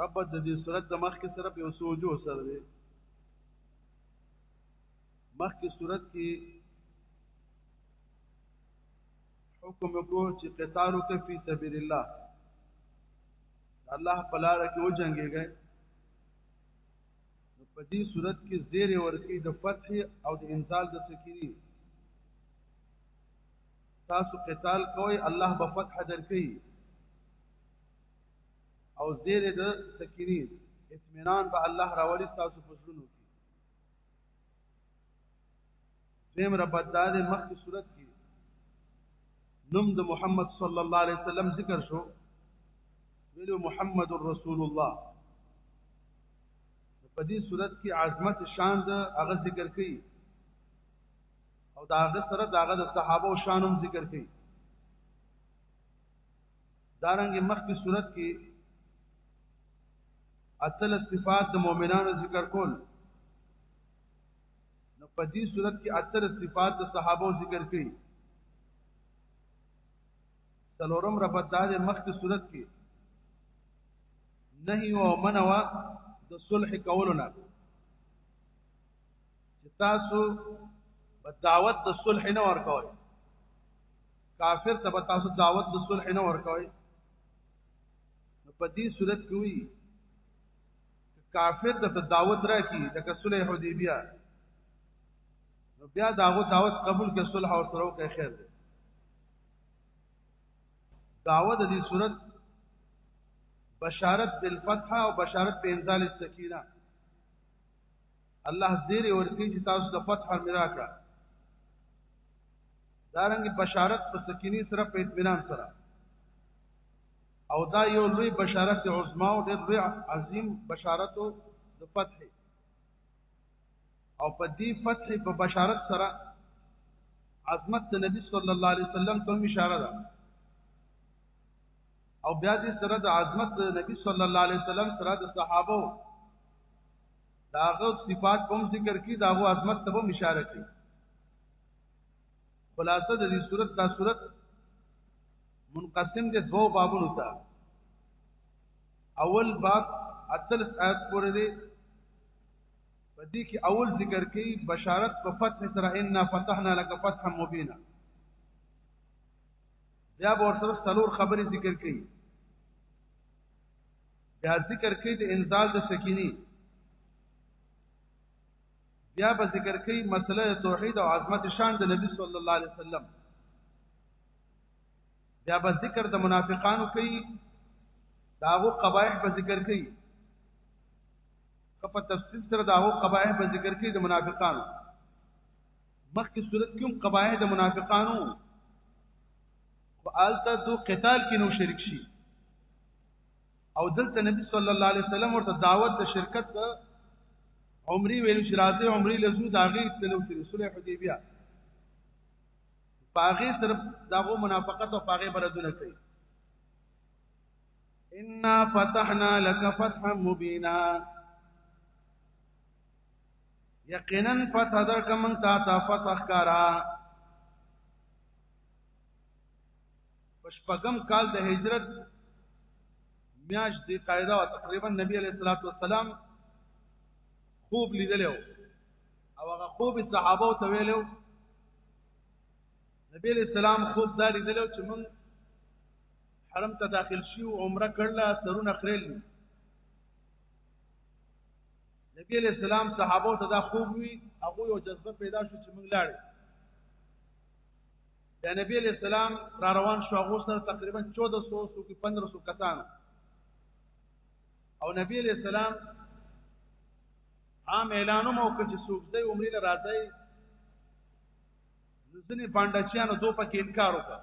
رب د دې صورت د مخ کې سره په سوجو سره دی مخ کې صورت کې حکم کو چې قتال وکړي په سبیل الله الله په لار کې و جنگيږي نو په دې صورت کې زیر ورکی د فتح او د انزال د سکینی تاسو قتال کوئ الله به فتح درکړي او زیر د سکینی اطمینان به الله راوړي تاسو په زړونو کې دیم رب دال مخ کی صورت کې نوم د محمد صلی الله علیه وسلم ذکر شو ویلو محمد رسول الله په دې صورت کې عظمت شان د هغه ذکر کړي او دا هغه سره دا هغه د صحابه او شانم ذکر کړي دارنګ مخکې صورت کې اتل صفات د مؤمنانو ذکر کول نو په دې صورت کې اتل صفات د صحابه ذکر کړي څلورم ربط دا د مخکې صورت کې نهي او منوا د صلح کولونه چې تاسو په دعوت د صلح نه ورکوي کافر ته په تاسو دعوت د صلح نه ورکوي نو په دې صورت کې وي کافر ته دعوت راکړي لکه صلح حدیبیه نو بیا داغه دعوت قبول کې صلح او ترو کې خیر دی دعوت دې صورت بشارت بالفتح او بشارت په انزال السکینه الله زیر ورکی چې تاسو د فتح میرا کړه دارنګ بشارت په سکینی سره په اطمینان سره او دا یو لوی بشارت عظما او ډېر لوی عظیم بشارت د فتح او په دې فتح په بشارت سره عظمت د نبی صلی الله علیه وسلم ته اشاره ده او بیا دې سره د عظمت د نبی صلی الله علیه وسلم سره د صحابه داغه صفات په ذکر کې داغه عظمت ته هم اشاره کوي خلاصه د دې صورت دا صورت منقسم دي دوه بابونو ته اول باب اتل آیات پورې دی په دې کې اول ذکر کوي بشارت په فتح سره ان فتحنا لك فتحا مبینا بیا ورته څلور خبرې ذکر کوي بیا ذکر کوي د انزال د سکینی بیا به ذکر کوي مسله توحید او عظمت شان د نبی صلی الله علیه وسلم بیا به ذکر د منافقانو کوي داغو قبایح به ذکر کوي په تفصیل سره داغو قبایح به ذکر کوي د منافقانو مخکې صورت کوم قبایح د منافقانو او آلته دو قتال کې نو شرک شي او دلته نبی صلی الله علیه وسلم ورته دعوت د شرکت د عمرې ویل چې راځي عمرې لزو د هغه تلو چې رسول حدیبیه پاغه سره داغو منافقت او پاغه بردونه کوي ان فتحنا لك فتحا مبینا یقینا فتح درک من تا تا فتح کرا په شپږم کال د هجرت میاش دی قاعده او تقریبا نبی علیہ الصلوۃ والسلام خوب لیدلو او هغه خوب صحابه او تویلو نبی علیہ السلام خوب دا لیدلو چې مونږ حرم ته داخل شي او عمره کړله سرونه خړل نبی علیہ السلام صحابه ته دا خوب وی هغه یو جذبه پیدا شو چې مونږ لاړ د نبی علیہ السلام را روان شو هغه سره تقریبا 1400 سو کې 1500 کسان او نبی علیہ السلام عام اعلان مو کړ چې څوک دې عمرې له راځي ځنې باندچیانو دوه پکې انکار وکړ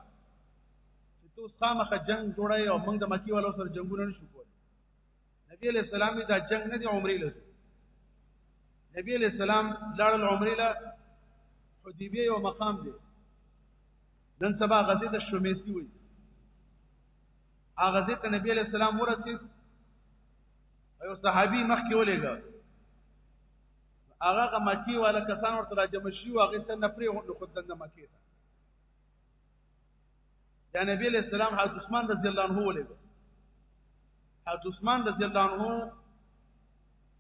چې تو خامخه جنگ جوړای او موږ د مکی والو سره جنگونه نشو نبی علیہ السلام دا جنگ نه دی عمرې لري نبی علیہ السلام لاړ عمرې له حدیبیه یو مقام دی نن سبا غزې د شمیسی وي هغه ځکه نبی علیہ السلام ورسید یو صحابي مخکې ولېګا هغه مکی والا کسان ورته راجم شي واغې څنګه پرې هو خدای نه مکی ته دا نبی علیہ السلام حضرت عثمان رضی الله عنه ولید حضرت عثمان رضی الله عنه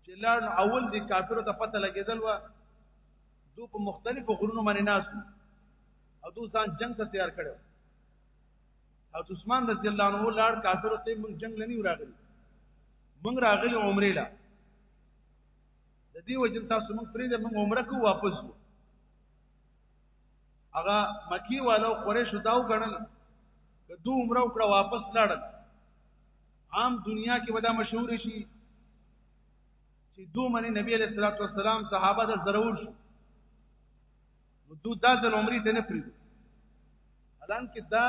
چې لار اول دي کافرو ته پته لګیدل و دو په مختلفو غرونو باندې ناس او دو ځان جنگ ته تیار کړو حضرت عثمان رضی الله عنه لار کافرو ته موږ جنگ لنی راغلی موږ راغلی عمره لا د دې وجه تاسو موږ پرې د موږ عمره کو واپس وو هغه مکی والو قریش داو غنل که دو عمره وکړه واپس لاړل عام دنیا کې ودا مشهور شي چې دو منی نبی علیہ الصلوۃ والسلام صحابه د ضرور شو نو دو دا د عمرې ته نه پریږدي الان کې دا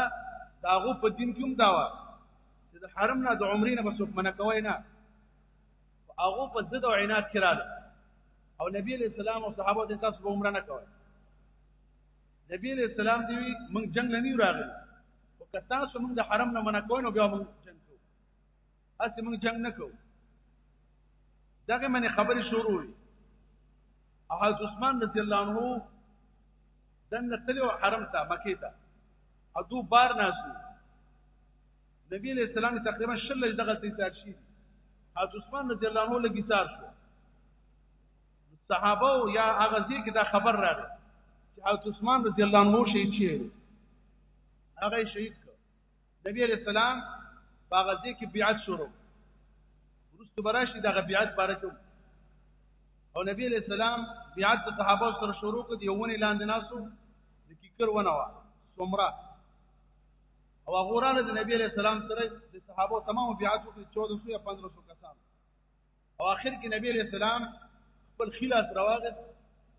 داغو په دین کې هم داوا چې د حرم نه د عمرې نه بسوک منکوي نه هغه په ضد او عناد کې راغله او نبی علیہ السلام او صحابه د تاسو به عمره نه کوي نبی علیہ السلام دی موږ جنگ نه راغلی او که تاسو موږ د حرم نه منع کوئ نو بیا موږ جنگ کوو اسی موږ جنگ نه کوو دغه منې خبرې شروع وي او حضرت عثمان رضی الله عنه دنه تلو حرم ته مکه ته او دو بار ناسو نبی علیہ السلام تقریبا شل لږ دغه تیار شي حضرت عثمان رضی الله عنه لګی تیار شو صحابه او یا هغه ځی کې دا خبر راغی چې حضرت عثمان رضی الله عنه شهید شي هغه شهید کړ نبی علیہ السلام هغه ځی کې بیعت شروع ورسته براشي دغه بیعت باره کې او نبی علیہ السلام بیعت صحابه سره شروع کړ دی ونه لاندې ناسو د کیکر ونه وا سمره او غورانه د نبی علیہ السلام سره د صحابه تمام بیعت وکړي 1400 یا 1500 کسان او اخر کې نبی علیہ السلام خپل خلاص راوغه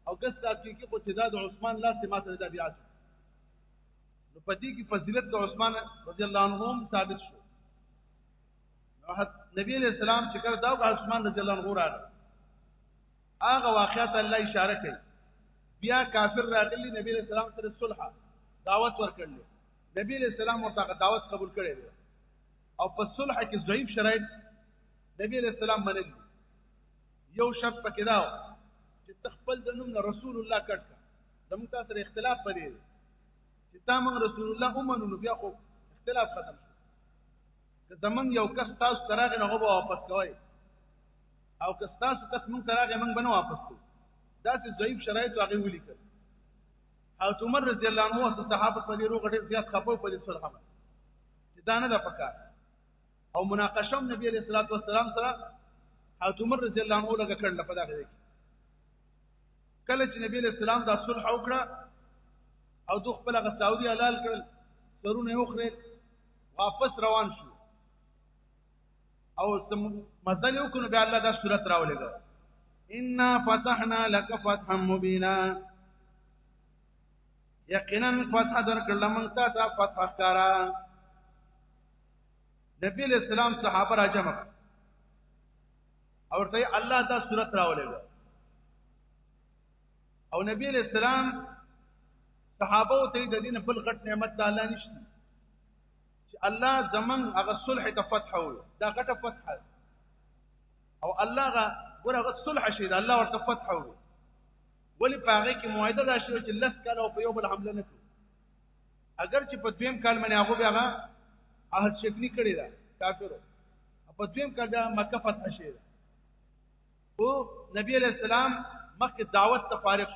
او ګس تاسو کې خو چې دا د عثمان لاس ماته د بیعت نو پدې کې فضیلت د عثمان رضی الله عنه هم ثابت شو نبی علیہ السلام چې کړه دا عثمان رضی الله عنه راغی هغه واقعیت الله اشاره کوي بیا کافر راغلی نبی علیہ السلام سره صلح دعوت ورکړل نبی علیہ السلام ورته دعوت قبول کړی دی او په صلح کې ضعیف شرایط نبی علیہ السلام منل یو شرط پکې دا چې تخپل د نوم رسول الله کټ زموږ تاسو اختلاف پرې چې تا موږ رسول الله ومنو نو بیا خو اختلاف ختم شو که زمونږ یو کس تاسو تراغه نه غوبه واپس کوي او که تاسو کس مونږ تراغه مونږ بنو واپس کوو دا چې ضعیف شرایط هغه ولیکل او عمر رضی الله عنه او صحابه په دې روغ ډېر زیات خپو په دې صلح باندې دا نه ده پکار او مناقشه نبی علیہ الصلوۃ والسلام سره او عمر رضی الله عنه لګه کړل په دغه کې کله چې نبی علیہ السلام دا صلح وکړه او دوه خپل غساودي حلال کړل سرونه یې وخره واپس روان شو او تم مزل وکړو بیا الله دا صورت راولېګو ان فتحنا لك فتحا مبینا یقینا فتح درکړل موږ ته تا فتح کرا نبی علیہ السلام صحابه را جمع او ته الله دا صورت راولېګو او نبی علیہ السلام صحابه ته د دین بل غټ نعمت د الله نشته چې الله زمنګ هغه صلح ته فتح و دا غټه فتح او الله غا ګور هغه صلح شي دا الله ورته فتح و ولی پاره کې معاهده دا شوه چې لس کال او په یو بل حمله نه کوي اگر چې په دویم کال باندې هغه بیا عهد شکنی کړی دا کافر په دویم کال دا مکه فتح شي او نبی علیہ السلام مخکې دعوت ته فارغ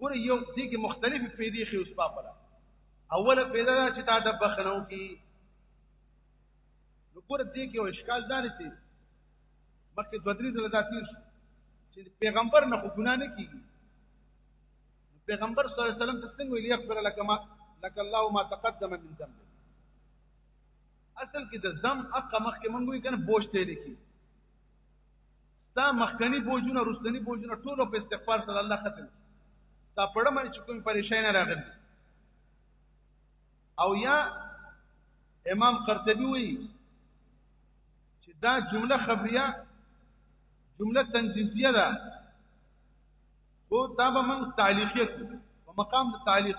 ګور یو دې کې مختلفې پیدې خې اوس په پلا اوله پیدا دا چې تا د بخنو کې نو ګور دې کې یو اشکال دار چې مکه دوه درې ځله دا تیر شو چې پیغمبر نه خو ګناه نه کیږي پیغمبر صلی الله علیه وسلم ته څنګه ویل یغفر لك ما لك الله ما تقدم من ذنب اصل کې د ذم اقا مخ کې مونږ یې کنه بوج ته لیکي دا مخکنی بوجونه رستنی بوجونه ټول په استغفار سره الله ختم دا پړه مې چې کوم پریشان راغلی او یا امام قرطبي وی چې دا جمله خبریه جمله تنزیزیه ده او دا به من تعلیقیه په مقام د تعلیق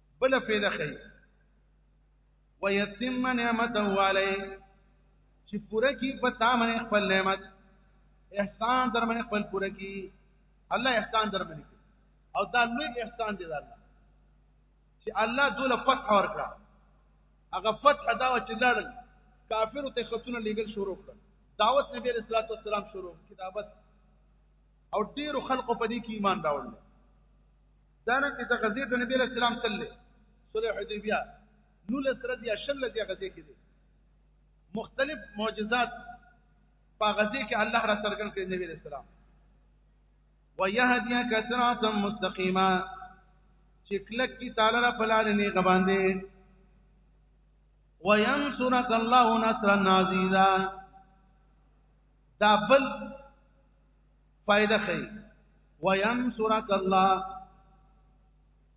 بل فعل خي ويتم نعمته عليه چې پوره کی په تا باندې خپل نعمت احسان در باندې خپل پوره کی الله احسان در باندې او دا لوی احسان دی الله چې الله دوله فتح ورکړه هغه فتح دا چې لړل کافر ته خطونه لګل شروع کړ دعوت نبی علیہ الصلوۃ والسلام شروع کتابت او ډیرو خلقو په دې کې ایمان راوړل دا نه چې د غزې د نبی له سلام تللی صلح حدیبیه نو لسره دی شل دی غزې کې دي مختلف معجزات په غزې کې الله را څرګند کړی نبی له سلام ويهديك صراطا مستقيما چې کلک کی تعالی را بلار نه غباندې وينصرك الله نصرا عزيزا دا بل فائدہ خي وينصرك الله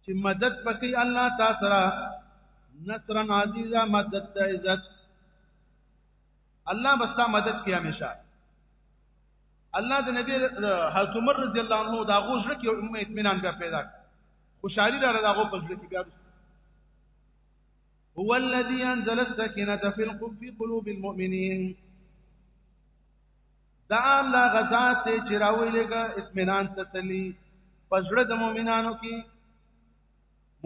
چې مدد پکې الله تا سره نصرا عزیزا مدد د عزت الله بستا مدد کوي همیشه الله د نبی حضرت عمر رضی الله عنه دا غوښره کې امه اطمینان بیا پیدا خوشحالي را دا غو پزړه کې بیا هو الذي انزل السكينه في القلوب المؤمنين دا الله غزاد ته چې راویلګه اسمنان تسلی پزړه د مؤمنانو کې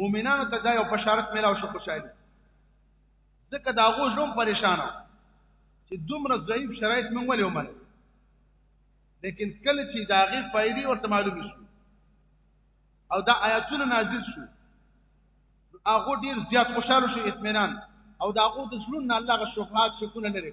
مؤمنانو ته ځای او بشارت ملاو شو خوشاله ځکه دا غو زوم پریشانه چې دومره ضعیف شرایط مونږ ولې ومنه لیکن کله چې دا غي فائدې ورته معلوم شي او دا آیاتونه نازل شو هغه ډیر زیات خوشاله شو اطمینان او دا هغه د سلون الله غ شفاعت شکونه لري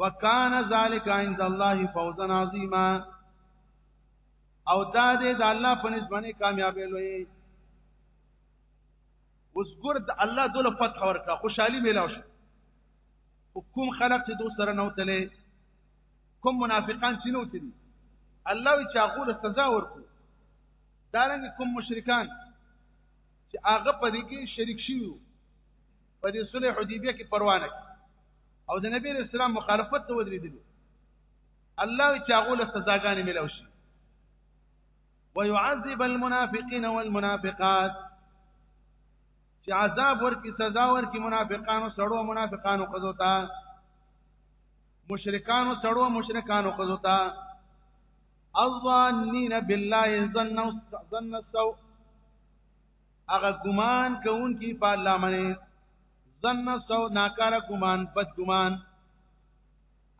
وکان ذالک عند الله فوزا عظیما او دا دې د الله په نسبانه کامیابې لوي اوس ګور د الله دله فتح ورکا خوشحالي ملاو شو کوم خلق چې دوی سره نو تلې کوم منافقان چې نو تلې الله وی چې هغه له سزا ورکو دارنګ کوم مشرکان چې هغه په دې کې شریک شي په دې صلح حدیبیه کې پروانه او د نبی رسول الله مخالفت ته ودرېدل الله چې هغه له سزاګانې ملو شي ويعذب المنافقين والمنافقات چې عذاب ورکی سزا ورکی منافقانو سړو منافقانو قضو ته مشرکانو سړو مشرکانو قضو ته الظانین بالله ظن ظن السوء هغه ګمان کوونکی په الله باندې ظن سو ناکار ګمان بد ګمان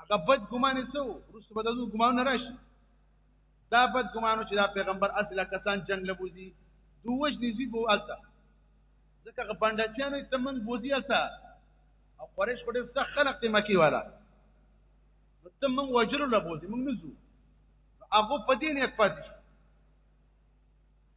هغه بد ګمان سو رسو بد ګمان نه راشي دا بد ګمانو چې دا پیغمبر اصله کسان جنگ لبوزي دوج نزي بو الته ځکه غبندتیانو ته من بوزي الته او قریش خو ډېر سخت خلق ته مکی والا ته من وجر لبوزي من نزو هغه په دین یې پاتې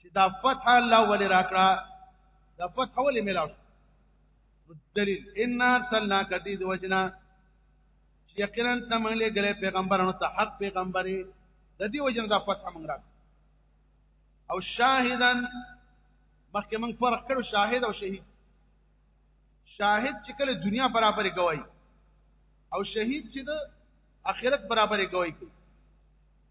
چې دا فتح الله ولې راکړه دا فتح ولې ملاو دلیل ان صلنا کدی د وجنا یقینا تمن له ګره پیغمبرانو ته حق پیغمبري د دې وجنا دا فتح موږ راکړه او شاهدن مخکې موږ فرق کړو شاهد او شهید شاهد چې کله دنیا برابر گواہی او شهید چې د آخرت برابر گواہی کوي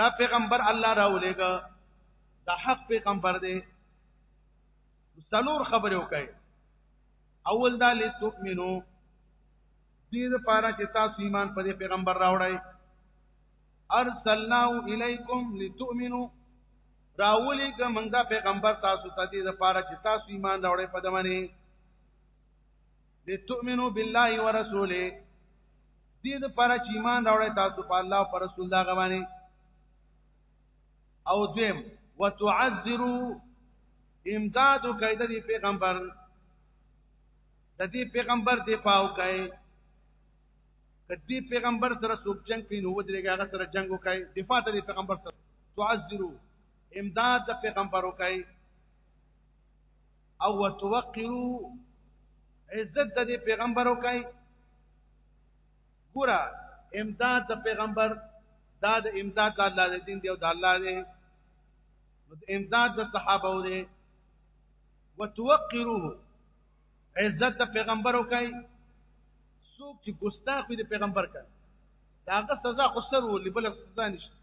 دا پیغمبر الله راولېګا دا حق پیغمبر دی څلور خبرې وکړي اول دا لتؤمنو دې لپاره چې تاسو ایمان په دې پیغمبر راوړی ارسلناه الیکم لتؤمنو راولې که موږ دا پیغمبر تاسو ته دې لپاره چې تاسو ایمان راوړی په دمنه لتؤمنو بالله ورسوله دې د پر چې ایمان راوړی تاسو په الله او پر رسول دا غوانی او دیم وتعذرو امداد کوي د پیغمبر د دې پیغمبر دی پاو کوي کدی پیغمبر سره څوک جنگ کوي نو ودرېږي هغه سره جنگ وکړي دفاع د پیغمبر سره تعذرو امداد د پیغمبر وکړي او وتوقرو عزت د دې پیغمبر وکای ګوره امداد د پیغمبر دا د امداد د الله د دین دی او د الله دی امداد د صحابه دی وتوقروه عزت د پیغمبر وکای څوک چې ګستاخ وي د پیغمبر کړي داغه سزا خو سر ولې بل سزا نشته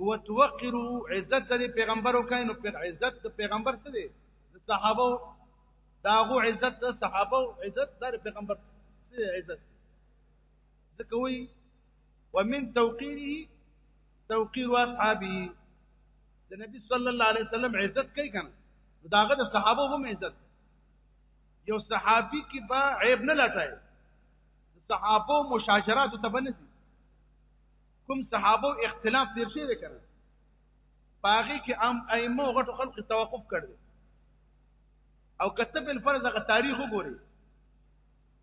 هو توقرو عزت د پیغمبر او کینو پر عزت د پیغمبر څه دی د صحابه داغو عزت د صحابه عزت د پیغمبر څه عزت ځکه وی ومن توقيره توقير اصحابه د نبی صلی الله علیه وسلم عزت کوي کنه داغه د صحابه هم عزت یو صحابي کې با عیب نه لټای صحابه مشاجرات ته بنسي کوم صحابه اختلاف تیر شي کنه باغی کې ام ائمه غټو خلق توقف کړ او کتب الفرض غ تاریخ وګوري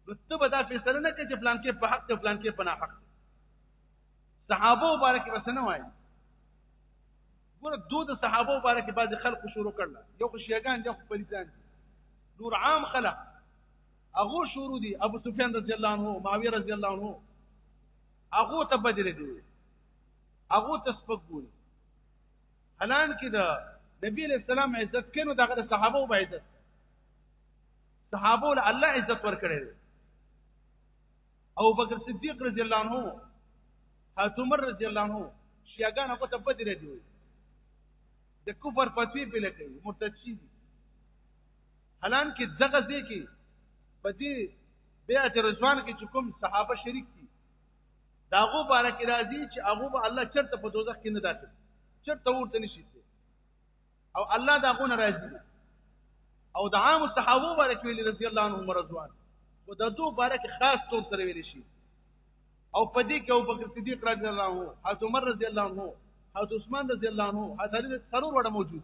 نو ته به دا فیصله نه کوي چې فلان کې په حق ته فلان کې په ناحق صحابه مبارک وسنه وای ګوره دود صحابه مبارک بعض خلق شروع کړل یو شیګان یو پلیزان نور عام خلق هغه شروع دي ابو سفیان رضی الله عنه معاویه رضی الله عنه هغه ته بدرې دی هغه ته سپک ګوري حالان کې دا نبی علیہ السلام عزت کینو دغه صحابه او عزت صحابه له الله عزت ورکړي او بکر صدیق رضی الله عنه حضرت عمر رضی الله عنه شیعاګان هغه ته بدرې دی د کفر پتی په لکه مرتد شي حالان کې دغه ځای کې په دې بیعت رضوان کې چې کوم صحابه شریک دي داغو باره کې راځي چې هغه به الله چرته په دوزخ کې نه داخل چرته ورته نشي او الله داغو نه راځي او د عام صحابه باره کې ویل رضی الله عنهم رضوان او د دوه باره کې خاص طور سره ویل شي او په دې کې او بکر صدیق رضی الله عنه حضرت عمر رضی الله عنه حضرت عثمان رضی الله عنه حضرت سرور وړه موجود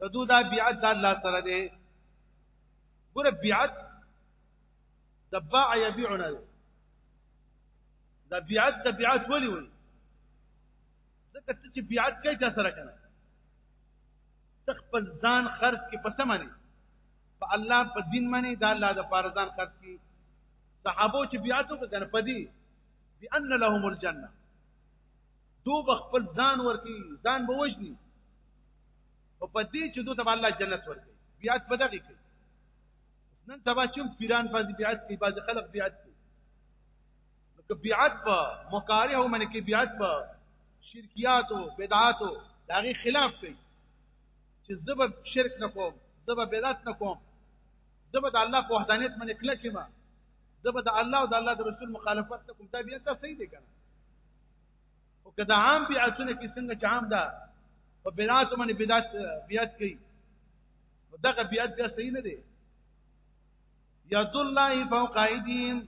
د دوی دا بیعت د الله سره دی ګوره بیعت د باع یبيعنا د بیعت د بیعت ولي وي ځکه چې بیعت کوي چا سره کنه تخپل ځان خرج کې پس منی په الله په دین منی دا الله د پارزان خرج کی صحابو چې بیعت وکړه په دې بان لهم الجنه دو بخپل ځان ورکی ځان به وجنی او په دې چې دوی ته الله جنت ورکړي بیات په دغه کې نن تبا چې پیران باندې بیات کې باز خلق بیات کې نو بیات په مکاره او من کې بیات په شرکیات او بدعات او دغه خلاف کوي چې زب شرک نه کوم زب بدعت نه کوم زب د الله په وحدانیت باندې کله کې ما زب د الله او د الله د رسول مخالفت نه کوم دا بیا ته صحیح دی کنه او کدا عام بیعتونه کې څنګه چې عام ده په بیعت باندې بیعت بیعت کوي دغه بیعت بیا صحیح نه دی یاد الله فوق ایدین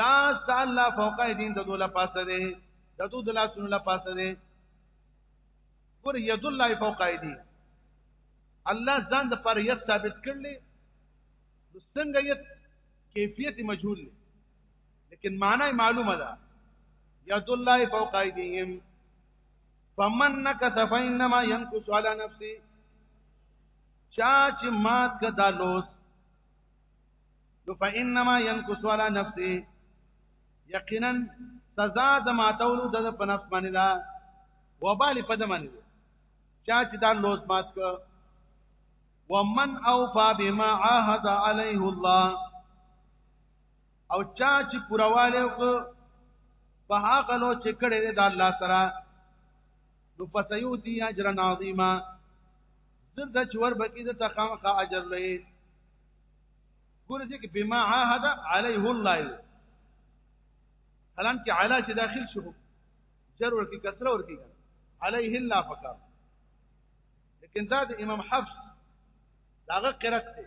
لا تعالی فوق ایدین د دوله پاسه دی د دوه د لاسونو لا پاسه دی ګور یاد الله فوق ایدین الله ځان د پر یت ثابت کړل نو څنګه یت کیفیت مجهول دی لیکن معنی معلومه ده ید الله فوق ایدیهم فمن نکث فینما ينکث علی نفسه چا چې مات کدا لوس نو فینما ينکث علی نفسه یقینا سزا د ماتولو د په نفس باندې ده وبال په د باندې چا چې دا لوس مات ک ومن اوفا بما عاهد عليه الله او چا چې پرواله وکړه په هغه لو چې کړه دې د الله سره نو فسيوتي اجر عظیما زرد چور بکی د تخام خا اجر لې ګور دې کې بما عهد عليه الله الان کې علا چې داخل شو جر ورکی کسر ورکی عليه الله فقط لیکن دا د امام حفص داغه قرات دی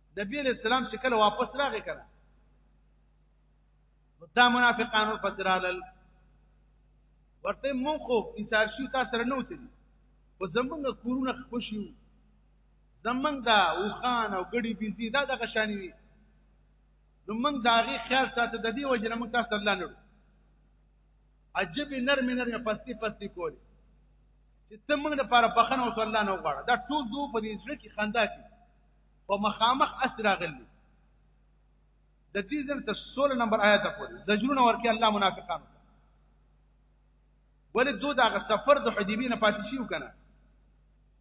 نبی علیہ السلام چې کله واپس راغی کړه دا منافقان واپس رالل ورته مونږ خو انصار شو تاسو سره نه وتلی او زمونږ کورونه خوشیو زمونږ دا وخان او ګړي بيزي دا دغه شانی وي نو موږ دا غي خیال ساته د دې وجه نه موږ تاسو الله نه عجب نرم نرم پستی پستی کولی چې ته موږ لپاره بخنه او الله نه وغواړه دا ټول دوه په دې ځل کې خندا کې په مخامخ اسراغلی د دې ځل ته 16 نمبر آیات پورې زجرونه ورکه الله منافقان ولې دوی دا سفر د حدیبی نه پاتې شي وکنه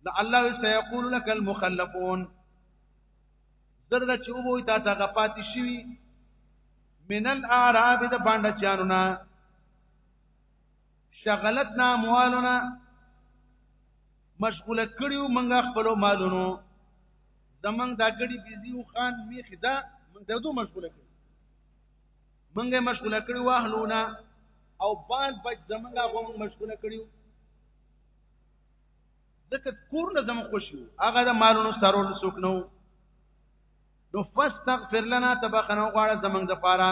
دا الله سيقول لك المخلفون زرد چې وو تا ته غپاتې شي من الاعراب د باندې چانونه شغلتنا اموالنا مشغوله کړیو منګه خپل مالونو زمنګ دا ګړي بيزي او خان میخي دا من دا دو مشغوله کړی منګه مشغوله کړی واهلونا او بال بچ زمنګه غو مشغوله کړیو دکه کور نه زمو خوشو هغه د مالونو سرول سوک نو نو فاستغفر لنا تبخنو غواړه زمنګ د پاره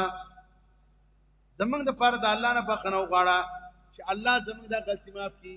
زمنګ د پاره د الله نه بخنو غواړه چې الله زمنګ د غلطي معاف کړي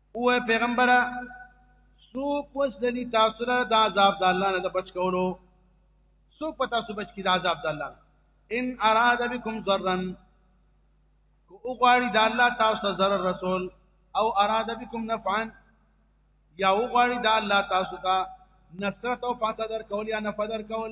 او پیغمبره سو پس دلی تاسو له د عذاب د الله نه بچ کولو سو پتا سو بچ کی د عذاب د الله ان اراد بكم ضرا کو غواړي د الله تاسو ته ضرر رسول او اراد بكم نفعا یا او غواړي د الله تاسو ته نصرت او فاتدر کول یا نفدر کول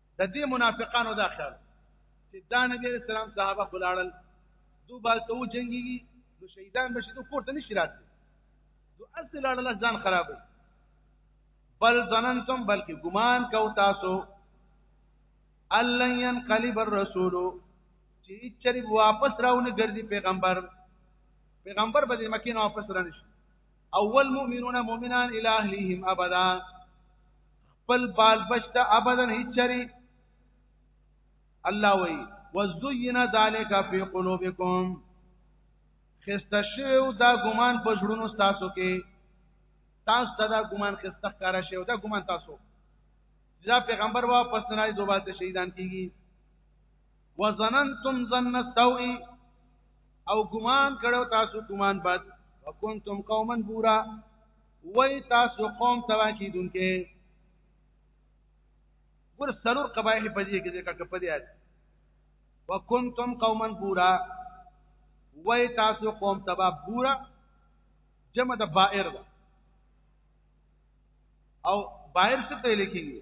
د دې منافقانو دا خیال چې دا نبی عليه السلام صحابه خلاړل دو بالته و جنگيږي نو شهیدان بشي دو کوړه نشي راځي دو اصل اړه ځان خرابوي بل ظننتم بلکې ګمان کو تاسو الن ينقلب الرسول چې چرې واپس راونه ګرځي پیغمبر پیغمبر به د مکه نه واپس رانشي اول مؤمنون مؤمنان الى اهلهم ابدا خپل بال بچته ابدا هیڅ چری الله وی وزدین ذالک فی قلوبکم خسته شو دا ګمان په جوړونو تاسو کې تاسو ته دا ګمان خسته کار شي دا ګمان تاسو دا پیغمبر واپس نه راځي دوباره شهیدان کیږي وظننتم ظن السوء او ګمان کړو تاسو ګمان بد وکنتم قوما بورا وای تاسو قوم تبا کیدونکې ګور سرور قبایح په دې کې ذکر کړ په دې آیت وکنتم قوما بورا وای تاسو قوم تبا بورا جمع د بائر ده او بائر څه ته لیکيږي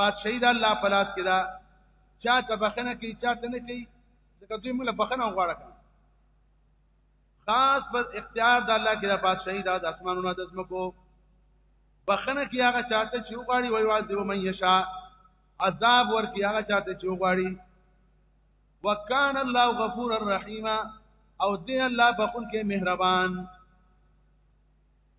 بادشاہي د الله په لاس کې ده چا ته بخنه کوي چا ته نه کوي ځکه دوی موږ له بخنه غواړه کوي خاص پر اختیار د الله کې د بادشاہي د اسمانونو د زمکو بخنه کې هغه چاته چې وغواړي وي واځي ومن یشا عذاب ورکي هغه چاته چې وغواړي وکان الله غفور الرحیم او دې الله بخون کې مهربان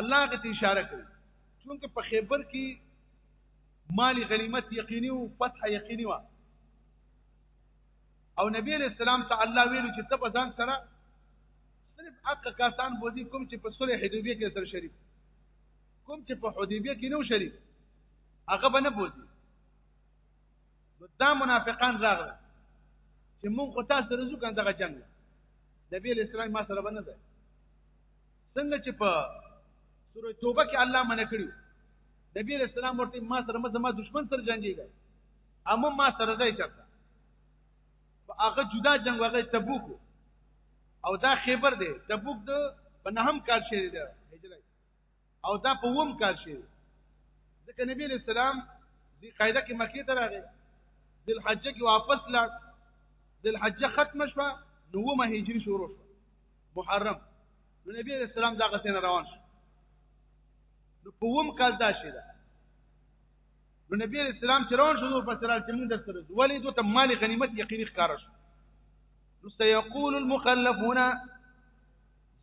الله غته اشاره کوي چونکه په خیبر کې مالی غنیمت یقیني او فتح یقیني و او نبی علیہ السلام ته الله ویلو چې ته په ځان سره صرف حق کسان بوزي کوم چې په صلح حدیبیه کې سره شریک کوم چې په حدیبیه کې نو شریک هغه به نه بوزي دا منافقان راغله چې مونږ خو تاسو سره ځو کنه دغه جنگ نبی علیہ السلام ما سره باندې څنګه چې په سورې توبه کې الله منع کړی نبی رسول الله ورته ما سره مزه ما دشمن سره جنگيږي اما ما سره ځای چرته هغه جدا جنگ هغه تبوک او دا خیبر دی تبوک د بنهم کال شي دی هجرت او دا په ووم کال شي ځکه نبی رسول الله دی قاعده کې مکه ته راغی ذل حجه کې واپس لاړ ذل حجه ختم شوه نو ومه هجری شروع شوه محرم نو نبی علیہ السلام دا غسین روان شو نو په ووم کال دا شي دا نو نبی علیہ السلام چې روان شو نور پس رال چې موږ درته رسو ولې دوی ته مال غنیمت یقیني ښکار شو نو سيقول المخلفون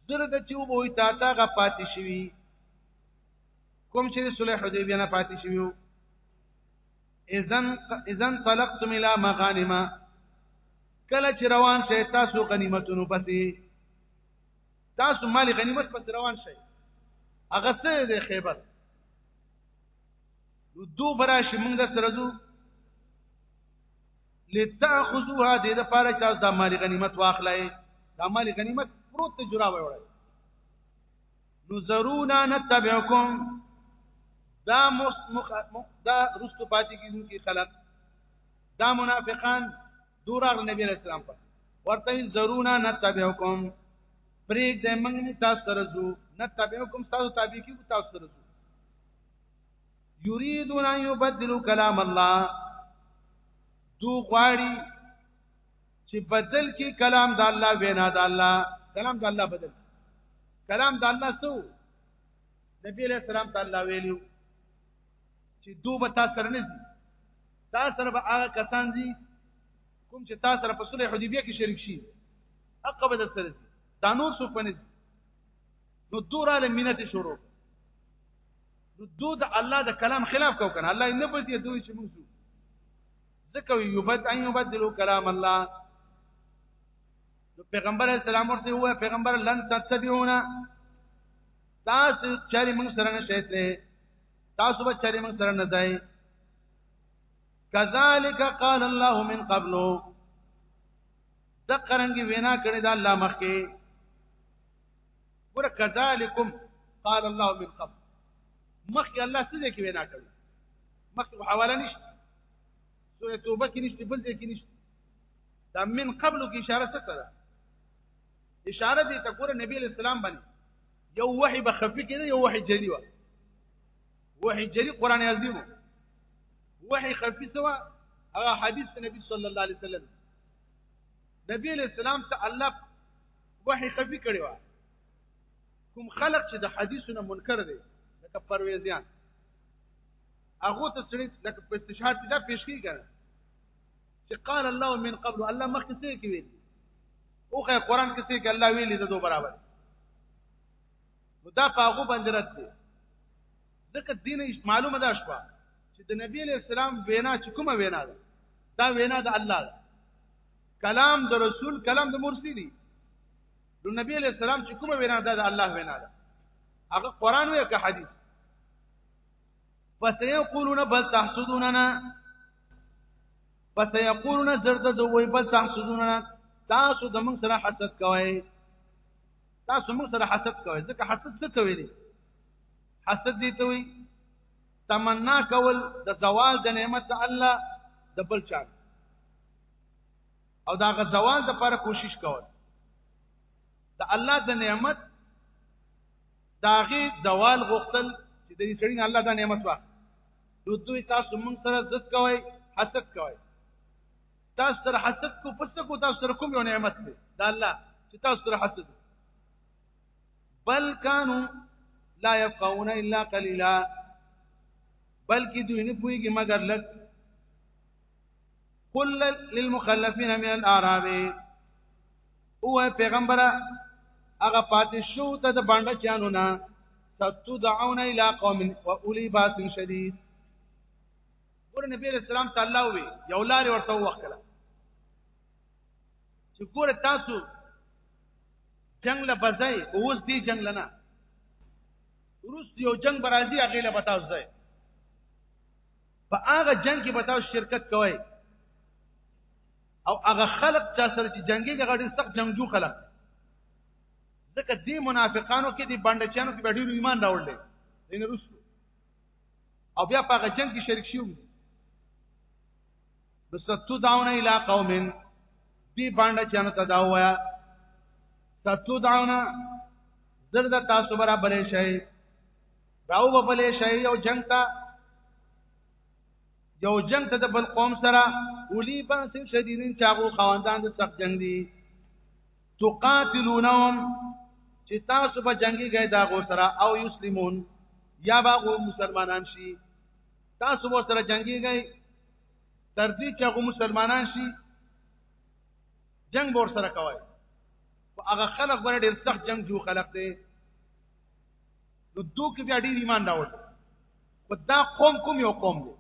زر د چې وبوي تا تا غ پاتې شوی کوم چې صلح حدیبیه نه پاتې شوی اذن اذن طلقتم الى مغانم کله چې روان شئ تاسو غنیمتونو پسې تاسو مال غنیمت پسې روان شئ هغه څه د خیبر نو دو براش موږ د سره زو لتاخذوها د لپاره چې تاسو د مال غنیمت واخلئ د مال غنیمت پروت جوړا وړئ نو زرونا نتبعکم دا مخ مخ دا رستو پاتې کیږي خلق دا منافقان دورا نبی علیہ السلام پر ورته زرونا نتبعکم پریک دې موږ تاسو سره زو نتبعکم تاسو تابع کیږو تاسو سره زو یریدون ان یبدلوا کلام الله دو غواړي چې بدل کی کلام د الله وینا د الله کلام د الله بدل کلام د الله سو نبی علیہ السلام ته الله ویلو چې دوه به تاسو سره نه دي تاسو سره به هغه کسان دي کوم چې تاسو سره په صلح حدیبیه کې شریک شي حق به در سره دي دا نور څه پنه دي نو دور عالم مینت شروع نو دود الله د کلام خلاف کو کنه الله نه پوهیږي دوی چې موږ ځکه یوبد ان یبدلوا کلام الله نو پیغمبر اسلام ورته وای پیغمبر لن تتبعونا تاسو چاري موږ سره نشئ تلې تاسو به چاري موږ سره نه ځای کذالک قال الله من قبل ذکرنګ وینا کړی دا الله مخکي ور کذالکم قال الله من قبل مخکي الله څه دې کې وینا کړی مخکي حواله نشته سوره توبه کې نشته بل ځای کې نشته دا من قبل کې اشاره څه ده اشاره دې ته ګوره نبی اسلام باندې یو وحي به خفي کېده یو وحي جلی و وحي جلی قران عظیم وحي خفي سوا هغه حدیث نبی صلی الله علیه وسلم نبی اسلام ته الله وحي خفي کړی و کوم خلق چې د حدیثونو منکر دي لکه پرويزيان هغه ته سړي لکه په استشهاد کې دا پیش کی کړه چې قال الله من قبل الله مخکې څه کې ویل او که قران کې څه کې الله ویلي د دوه برابر نو دا په هغه باندې رد دی ځکه دین معلومه ده شپه چې د نبی له سلام وینا چې کومه وینا ده دا وینا د الله ده کلام د رسول کلام د مرسل دی د نبی له سلام چې کومه وینا ده د الله وینا ده هغه قران وی که حدیث فسيقولون بل تحسدوننا فسيقولون زرد دوی بل تحسدوننا تاسو د موږ سره حسد کوئ تاسو موږ سره حسد کوئ ځکه حسد څه کوي دي حسد دي ته وي تمنا کول د زوال د نعمت الله د بل چا او دا غ زوال د لپاره کوشش کول د الله د نعمت داغه زوال غوښتل چې د دې سړي الله دا نعمت واخ نو دوی تاسو مونږ سره ضد کوي حسد کوي تاسو سره حسد کو پڅ کو تاسو سره کوم یو نعمت دی دا الله چې تاسو سره حسد بل کانو لا يفقهون الا قليلا بلکې دوی نه پوهیږي مګر لږ قل للمخلفين من الاعراب او پیغمبره هغه پاتې شو ته د باندې چانو نه ستدعون الى قوم واولي باس شدید ګور نبی علیہ السلام ته الله وی یو لار ورته وکړه چې ګور تاسو جنگ له بځای اوس دی جنگ لنا روس یو جنگ برازي هغه له بتاو ځای په هغه جنگ کې بتاو شرکت کوي او هغه خلق چا سره چې جنگي هغه ډېر سخت جنگجو خلق ځکه دې منافقانو کې دې باندچانو کې ډېر ایمان راوړل دین رسو او بیا په هغه جنگ کې شریک شي نو ستو داونه الی قومن دې باندچانو ته دا وایا ستو داونه زرد تاسو برابر شي راو بلې شي او جنگ ته یو جنگ ته د بل قوم سره اولی باس شدیدین چاغو خواندان د سخت جنگ دي تقاتلونهم چې تاسو به جنگي گئے دا غو سره او یسلمون یا با غو مسلمانان شي تاسو به سره جنگي گئے تر دې چې غو مسلمانان شي جنگ ور سره کوي او هغه خلک ور ډېر سخت جنگ جو خلک دي نو دوی بیا ډېر ایمان راوړل خدا قوم کوم یو قوم دی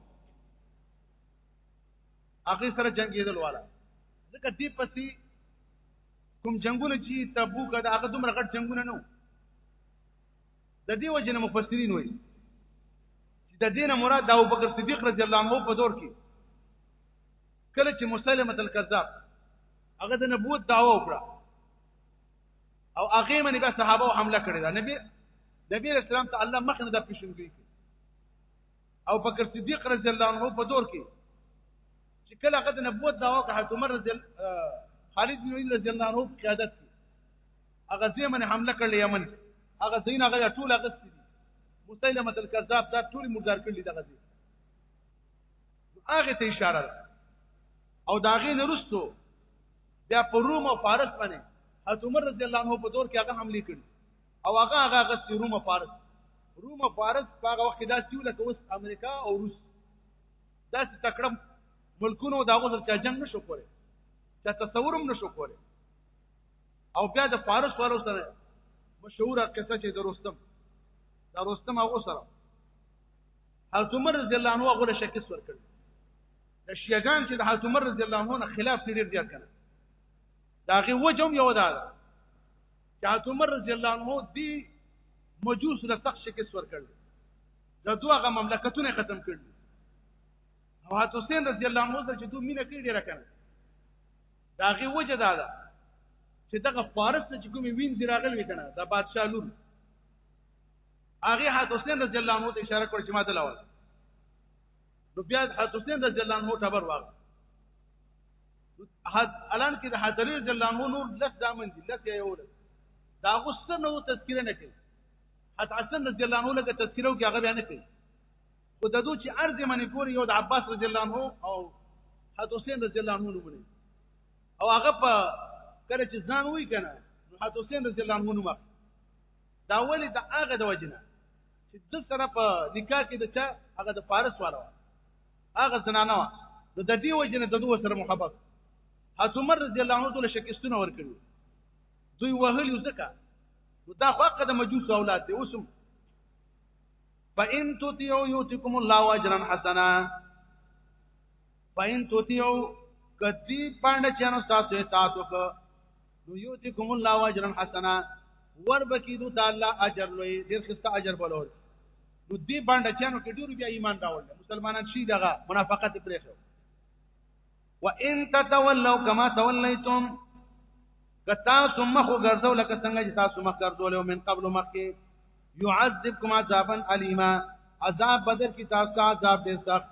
هغه سره جنگیدل والا ځکه دې پسې کوم جنگونه چې تبوک دا هغه دومره غټ جنگونه نه د دې وجه نه مفسرین وایي چې د دینه مراد د ابوبکر صدیق رضی الله عنه په دور کې کله چې مسلمه الکذاب هغه د نبوت داوا وکړه او هغه باندې بیا صحابه حمله کړې ده نبی نبی رسول الله ته الله مخنه د پیشنګي او بکر صدیق رضی الله عنه په دور کې چې کله قد نبوت دا وکړه حضرت عمر رضی خالد بن ولید رضی الله عنه قیادت هغه ځای باندې حمله کړل یمن هغه ځین هغه ټول هغه مسلمه الکذاب دا ټول مردار کړل دغه ځای هغه ته اشاره او داغې نرستو بیا په روم او فارس باندې حضرت عمر رضی الله عنه په دور کې هغه حمله کړې او هغه هغه غست روم او فارس روم او فارس په هغه وخت کې دا سیو لکه اوس امریکا او روس دا چې تکړه ملکونو دا غوځر چا جنگ نشو کولای چا تصورم نشو کولای او بیا د فارس والو سره مشهوره قصه چې د رستم دا رستم هغه سره حضرت عمر رضی الله عنه هغه له شکست ورکړ د شیعاګان چې د حضرت عمر رضی الله عنه خلاف ډیر زیات کړه دا غي وجم یو دا ده چې حضرت عمر رضی الله عنه دی مجوس له سخت شکست ورکړل دا دوه مملکتونه ختم کړل او حضرت حسین رضی الله عنه سره چې دوه مینه کړې ډیره کړه دا غي وجه دا ده چې دغه فارس چې کومې وین دی راغل وکنه دا بادشاہ لور هغه حضرت حسین رضی الله عنه ته اشاره کړ چې ما دلاول نو بیا حضرت حسین رضی الله عنه ټبر واغ حد الان کې د حضرت رضی الله عنه نور لږ دامن دي لږ یو لږ دا غوسه نو تذکرہ نه کوي حضرت حسن رضی الله عنه لږ تذکرہ کوي هغه نه کوي خو د دوی چې ارزه منې ګوري یو د عباس رضی الله عنه او حضرت حسین رضی الله عنه نومونه او هغه په کله چې ځان وای کنه نو حضرت حسین رضی الله عنه نومه دا ولې د هغه د وجنه چې د سره په نکاح کې د چا هغه د فارس والا هغه زنانه و نو د دې وجنه د دوه سره محبت حضرت عمر رضی الله عنه له شکستونه ور کړو دوی وهل یو زکه نو دا خو هغه د مجوس اولاد دی اوسم فإن تطيعوا يؤتكم الله أجرا حسنا فإن تطيعوا کدی پاند چانو تاسو تاسو نو یوتکم الله اجرا حسنا ور بکی دو تعالی اجر لوی ډیر خسته اجر بلور نو دې باندې چانو کې ډیر بیا ایمان راوړل مسلمانان شي دغه منافقت پرې خو وان تتولوا كما توليتم کتا ثم خو ګرځو لکه څنګه چې تاسو مخ ګرځول او من قبل مخکې يعذبكم عذابا اليما عذاب بدر کی تاسو عذاب دې سخت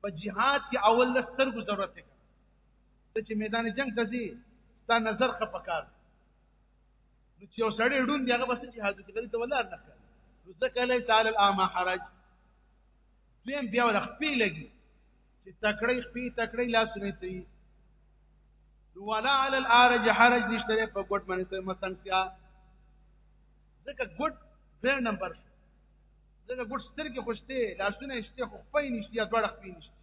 په جهاد کې اول د سترګو ضرورت دی ته چې میدان جنگ ته ځي ستا نظر خه پکار نو چې یو سړی ډون دی هغه بس جهاد کې غلی ته ولار نه کوي نو ځکه له تعالی الاما حرج دویم بیا ول خپې لګي چې تکړې خپې تکړې لاس نه تي ولا علی الارج حرج نشته په ګډ باندې ته مسنګتیا ځکه ګډ ډیر نمبر شو دغه ګډ سترګې خوشته لاسونه شته خو پي نشته یا دوړ خپې نشته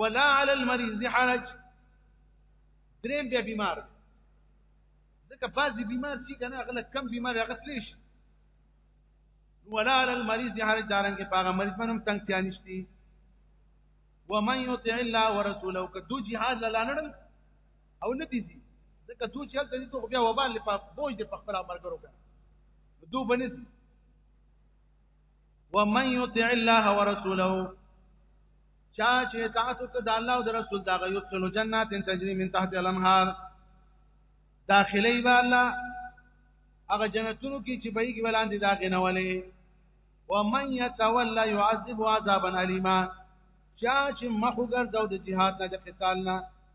ولا على المريض حرج دریم بیا بیمار ځکه بعضی بیمار چې کنه غل کم بیمار هغه تلی شي ولا على المريض حرج دارن کې پاغه مریض منم تنگ تیا نشتی ومن يطع الله ورسوله کدو جهاد لاله نړل او نه دي ځکه دوی چې هلته دي ته بیا وبال په بوج دي په خپل مرګرو کړه دوی بنې دي ومن يطع الله ورسوله چا چې اطاعت وکړ د الله او د رسول دا غيوت له جنات تجري من تحت الانهار داخلي به الله هغه جنتونو کې چې به یې ولاندې دا غنولې ومن يتولى يعذب عذابا اليما چا چې مخ وګرځاو د جهاد نه د قتال نه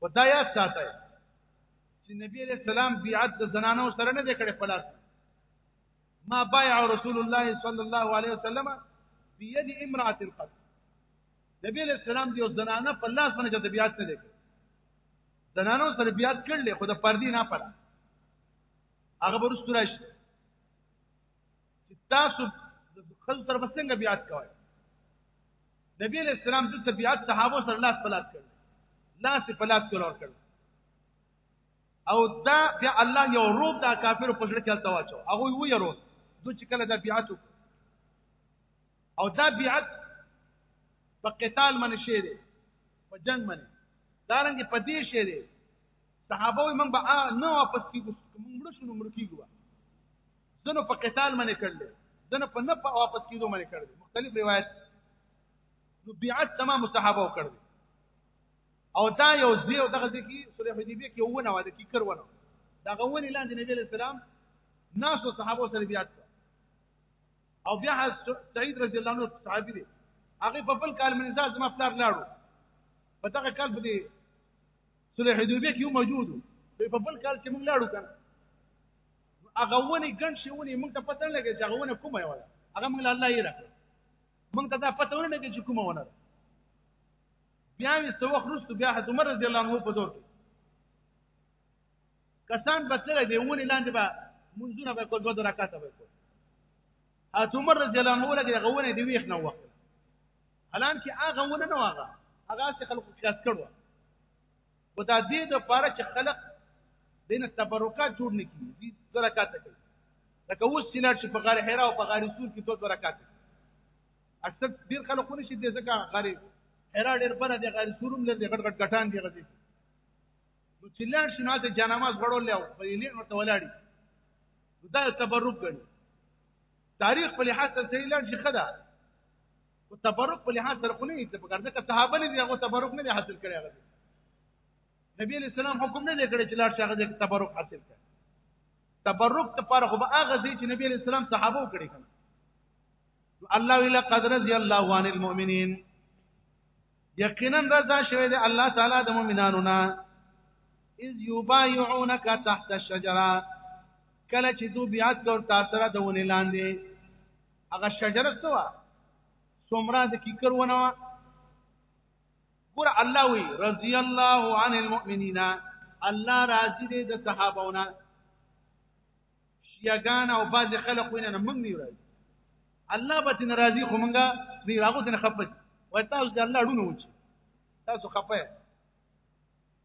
او دا یاد ساتئ چې نبی علیہ السلام بیعت د زنانو سره نه دی کړی پلاس ما بايع رسول الله صلی الله علیه وسلم بيد امراه قد نبی علیہ السلام دی زنانه په لاس باندې د بیعت نه دی زنانو سره بیعت کړل خو د پردي نه پړه هغه ورستو راشي چې تاسو خپل سره بسنګ بیات کوي نبی علیہ السلام د طبيعت صحابه سره لاس پلاس کړ لاس پلاس کړ اور کړ او دا بیا الله یو روب دا کافر په شړ کې تواچو هغه وی یو روب دوی چې کله دا بیعت او دا بیعت په قتال باندې شي دي په جنگ باندې دارنګ په دې شي دي صحابه وي موږ به نه واپس کیږو موږ مړ شو مړ کیږو ځنو په قتال باندې کړل ځنو په نه واپس کیدو باندې کړل مختلف روایت نو بیعت تمام صحابه وکړل او دا یو ځای او دغه ځکه سورې حدیبیه کې ونه واده کې کړ ونه دا غوونه لاندې نبی له سلام ناس او صحابه سره بیعت او بیا سعید رضی الله عنه صحابي دی هغه په بل کال من ځا زما پلار لاړو په دغه کال په دې سورې حدیبیه کې موجود په بل کال کې موږ لاړو کنه هغه ونی ګڼ شي ونی موږ ته پته نه لګي چې هغه ونه کومه ولا هغه موږ الله یې راکړ موږ ته دا پته نه لګي چې کومه ونه بیا یې څو وخت وروسته بیا حضرت عمر رضی الله عنه په دور کې کسان به تل دی ونی لاندې به منځونه به کول دوه رکعات به کول حضرت عمر رضی الله عنه لګي هغه ونه دی ویښ نه وخت الان کې هغه ونه نه واغه هغه څه خلکو کلاس کړو و دا دې د پاره چې خلق دینه تبرکات جوړ نه کړي دي برکات کوي لکه اوس چې لاړ شي په غار حرا او په غار سور کې دوه برکات اکثر ډیر خلک خو نشي دې ځکه غار حرا ډیر بره دي غار سورم لږ غټ غټ غټان دي غزي نو چې لاړ شي نو ته جناماز غړول له په لین ورته ولاړی دا تبرک ګڼي تاریخ په لحاظ سره لاړ شي خدا او تبرک په لحاظ سره خو نه یې په کار ده که صحابه لري هغه تبرک نه حاصل کړي هغه نبی علیہ السلام حکم نه کړی چې لاړ شغه دې تبرک حاصل کړي تبرک ته پر خو هغه ځای چې نبی علیہ السلام صحابه وکړي کنه الله ویلا قد رضی الله عن المؤمنین یقینا رضا شوی دی الله تعالی د مؤمنانو نه اذ یبایعونک تحت الشجره کله چې دوی بیعت کول تاسو را دونه لاندې هغه شجره څه وه څومره د کیکر ونه وه ګور الله وی رضی الله عن المؤمنین الله راضی دی د صحابهونه شیعاګان او بعض خلک وینه موږ نه راضی الله به تن راضی خو موږ نه راغو تن خپه وای تاسو د الله ډونه وچی تاسو خپه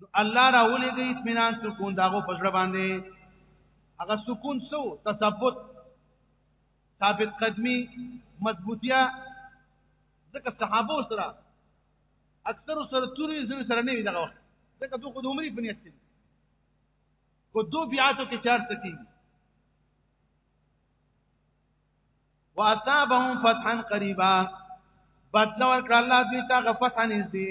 نو الله را ولېږي اطمینان سکون داغو په زړه باندې هغه سکون سو تثبت ثابت قدمی مضبوطیا ځکه صحابه سره اکثر سره توري زر سره نه وي دغه وخت ځکه دوی خود عمرې بنیت دي کو دو بیاتو کې چار سکی واتابهم فتحا قریبا بدل ورکړه الله دوی ته غفتحا نږدې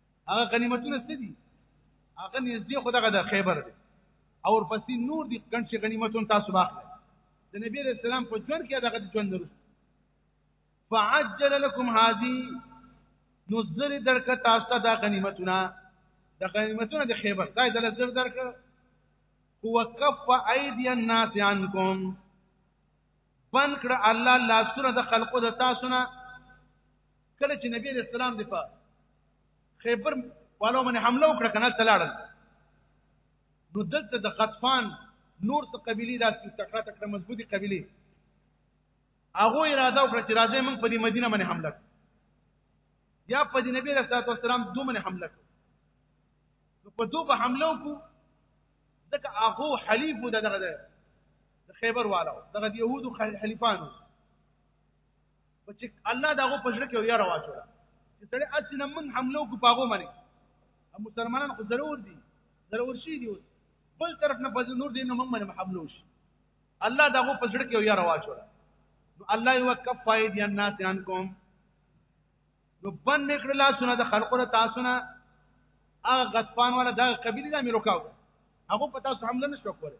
هغه غنیمتونه څه دي هغه نږدې خو دغه د خیبر دی او ورپسې نور دي ګڼ شي غنیمتونه تاسو واخلئ د نبی علیہ السلام په ژوند کې دغه ژوند درس فعجل لكم هذه نزل درک تاسو ته دا غنیمتونه د غنیمتونه د خیبر دا د لزر درک هو کف ايدي الناس عنكم بن کړ الله لاسونه د خلقو د تاسو نه کله چې نبی علیہ السلام دی په خیبر والو باندې حمله وکړه کنه تلاړل نو دلته د غطفان نور څه قبيله داسې تکړه تکړه مضبوطي قبيله هغه اراده وکړه چې راځي موږ په دې مدینه باندې حمله یا په دې نبی رسول الله سلام دوه باندې حمله نو په دوه حمله وکړو ځکه هغه حلیف دغه د خیبر والو دغه يهودو حلیفانو خو چې الله دا غو پښړه کې یو روا شو چې سړی اسی نه من حمله کو پاغو باندې مسلمانان خو ضرور دي ضرور شي دي بل طرف نه پز نور دین موږ باندې حمله شي الله دا غو پښړه کې یو روا شو نو الله یو کف اید الناس عنکم نو بن نکړه لا سونه د خلقو له تاسو نه هغه غطفان ولا د قبیله د امریکاو هغه پتا سو حمله نشو کوله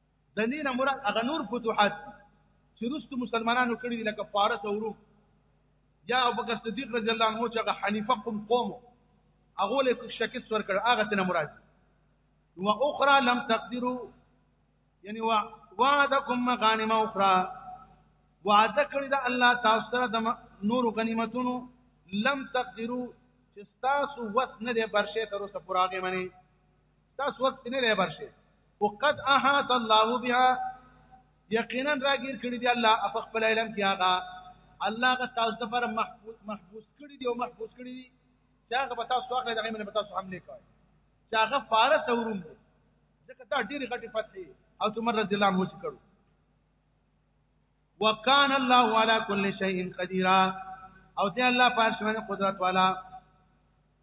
د دې نه مراد هغه نور فتوحات چې روستو مسلمانانو کړی دي لکه فارس او روم یا ابوبکر صدیق رضی الله عنه چې هغه حنیفه قوم قوم هغه له شکست ورکړ هغه ته نه مراد و اخرى لم تقدروا یعنی وعدکم مغانم اخرى وعده کړی دا الله تاسو سره د نور غنیمتونو لم تقدروا چې تاسو وس نه دی برشه تر اوسه پراغه منی تاسو وس نه دی برشه وقد احاط الله بها یقینا راګیر کړی دی الله اف خپل علم کې هغه الله غ تاسو ته پر محفوظ محفوظ کړی دی او محفوظ کړی دی چې هغه به تاسو هغه دغه من به تاسو حمله کوي چې هغه فارس اوروم دی ځکه دا ډېری غټي فتحې او عمر رضی الله عنه کړو وکان الله علی کل شیء قدیر او ته الله پاک باندې قدرت والا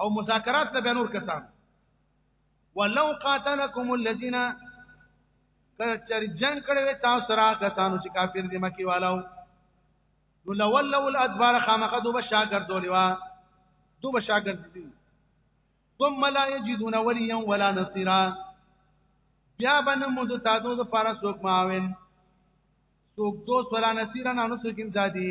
او مذاکرات ته بیا نور کسان ولو قاتلکم الذين کچر جنگ کړي تاسو سره کسانو چې کافر دي مکی والو نو لولو الادبار خامخ دوب شاګردول وا دوب شاګرد دي ثم لا يجدون وليا ولا نصيرا بیا باندې موږ تاسو د پاره څوک ماوین څوک دوست ولا نصيرا نه نو څوک امدادي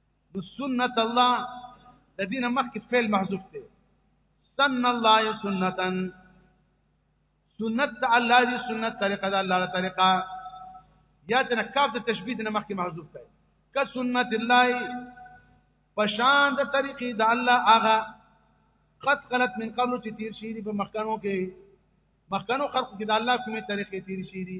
نو سنت الله د دینه مخکې فعل محذوف دی سن الله سنتا سنت الله دی سنت طریقه د الله طریقه یا تنه کاف د تشبیه نه مخکې محذوف دی ک سنت الله پشان د طریقې د الله هغه قد خلت من قبل چې تیر شي په مخکنو کې مخکنو خلق کې د الله کومه طریقې تیر شي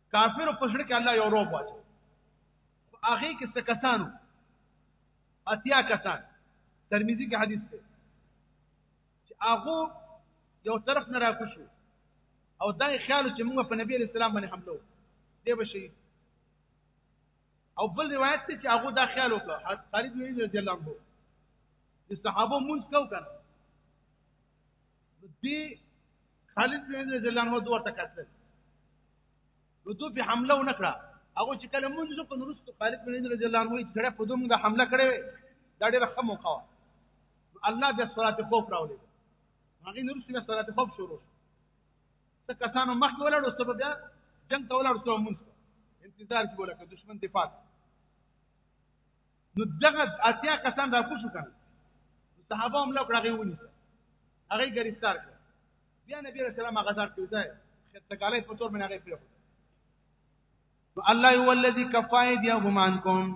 کافر په شړ کې الله یو روب واچو هغه کې څه کسانو اتیا کسان ترمذی کې حدیث دی چې هغه یو طرف نه راکوشو او دا خیال چې موږ په نبی اسلام باندې حمله دی به شي او بل روایت ته چې هغه دا خیال وکړ خالد بن رضی الله عنه صحابه مونږ کو کړ نو دی خالد بن ولید رضی الله عنه دوه ورته کتل نو دوی په حمله و نکړه هغه چې کله مونږ کو نو رسول خالد بن ولید رضی الله عنه چې سره په دوی موږ حمله کړې دا ډېره ښه موقع وه الله د صلات خوف راولې هغه نور سمه صلات خوف شروع څه کسانو مخ ولاړو سبب بیا جنگ ته ولاړو سبب مونږ انتظار کې ولاکه دشمن دفاع نو دغه اتیا کسان را کوشو کړ صحابه هم له کړه غوونی هغه گرفتار کړ بیا نبی رسول الله غزار کړی ځای خدکاله په تور باندې هغه پیښ نو الله هو الذی کفای دیهم عنکم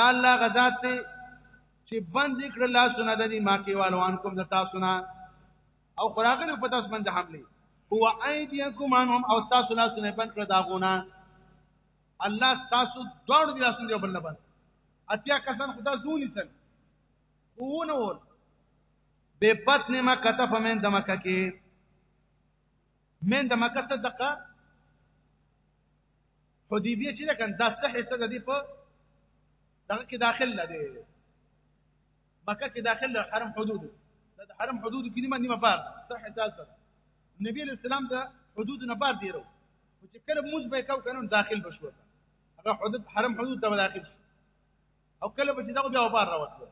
دا الله غزاد ته چې بند کړ لا سنا د دې ماکي والو عنکم د تاسو نه او خراغله په تاسو باندې حمله هو ايديكم عنهم او تاسو لا سنا بند کړ دا غونه الله تاسو دواړو دي لاسونه یو بل نه باندې اتیا کسان خدا زونی سن وونه ور به بطن مکه ته فمن د مکه کې من د مکه ته دقه حدیبیه چې ده کنه دا صحه څه ده دی په دغه کې داخل لدی مکه کې داخل د حرم حدود دا د حرم حدود کې نیمه نیمه بار صح حساب سره نبی علیہ السلام د حدود نه بار دیرو او چې کله موږ به کو کنه داخل بشو هغه حدود حرم حدود ته داخل شو او کله به چې دا بیا بار راوته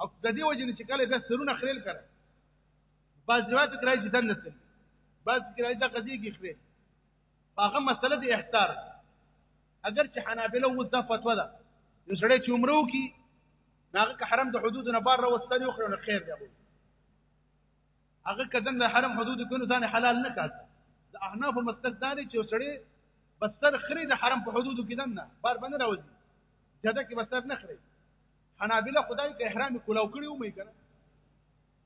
او د دې وجه چې کله بیا سرونه خلیل کړه بعض روایت کرای چې دن نسل بعض کرای دا قضیه کې خلیل هغه مسله د احتار اگر چې حنابلو اوس دا فتوا ده نو سړی چې عمره وکړي هغه که حرم د حدود نه بار راوستل یو خو نه خیر دی هغه کدن د حرم حدود کونو ځان حلال نه کړ د احناف مسلک دا دی چې سړی بستر خري د حرم په حدود کې دم نه بار باندې راوځي جده کې بستر نه خري حنابلة خدای که احرام کولاو کړی و مې کنه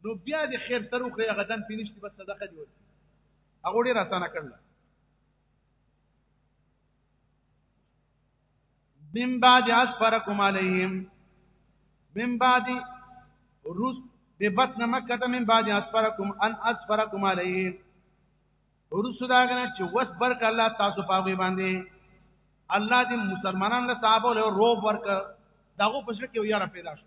نو بیا د خیر سره وکړي هغه دن پینشتي بس صدقه دی ورته هغه ډیر اسانه کړل من بعد اسفرکم علیهم من بعد روس ببطن مکه من بعد اسفرکم ان اسفرکم علیهم روس دا غنه چې وس برک الله تاسو پاوی باندې الله دې مسلمانان له صحابه له روب ورک داغه پښه کې یاره پیدا شو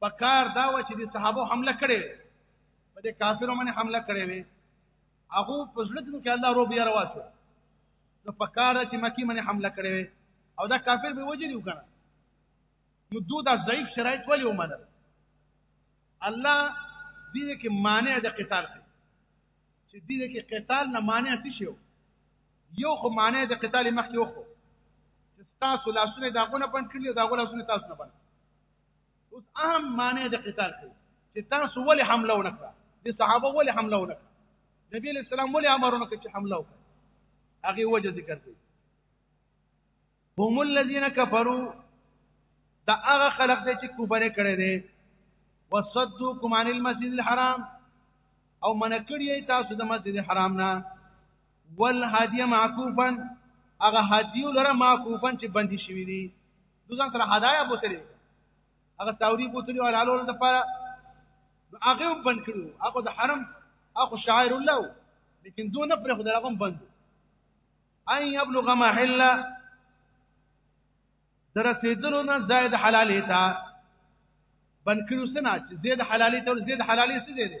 پکار دا و چې د صحابه حمله کړي په دې کافرو باندې حمله کړي وي هغه په ځل کې الله روب یې راوښو نو پکار چې مکی باندې حمله کړي وي او دا کافر به وجلی وکړه نو دوه دا ضعیف شرایط ولې ومنل الله دې کې مانع د قتال دی چې دې کې قتال نه مانع څه شي یو خو مانع د قتال مخکې وخو چې تاسو لاسونه داغونه پند کړی داغونه لاسونه تاسو نه پند اوس اهم معنی د قتال کوي چې تاسو ولې حمله ونکړه د صحابه ولې حمله ونکړه نبی علیہ السلام ولې امر ونکړ چې حمله وکړي هغه وجه ذکر کوي هم الذين كفروا دا هغه خلق دي چې کفر کړي دي وصدوكم عن المسجد الحرام او من کړی تاسو د مسجد الحرام نه والهدی معکوفا هغه هدی لره معکوفا چې بندي شوی دی دوزان سره هدايا بوتلې هغه تاوري بوتلې او لالو د پاره هغه بند کړو هغه د حرم هغه شاعر الله لیکن دون پر خدای هغه بند اي يبلغ محل درسېدلو نه زائد حلالې تا بند کړو سنا چې زید حلالې ته زید حلالې څه دی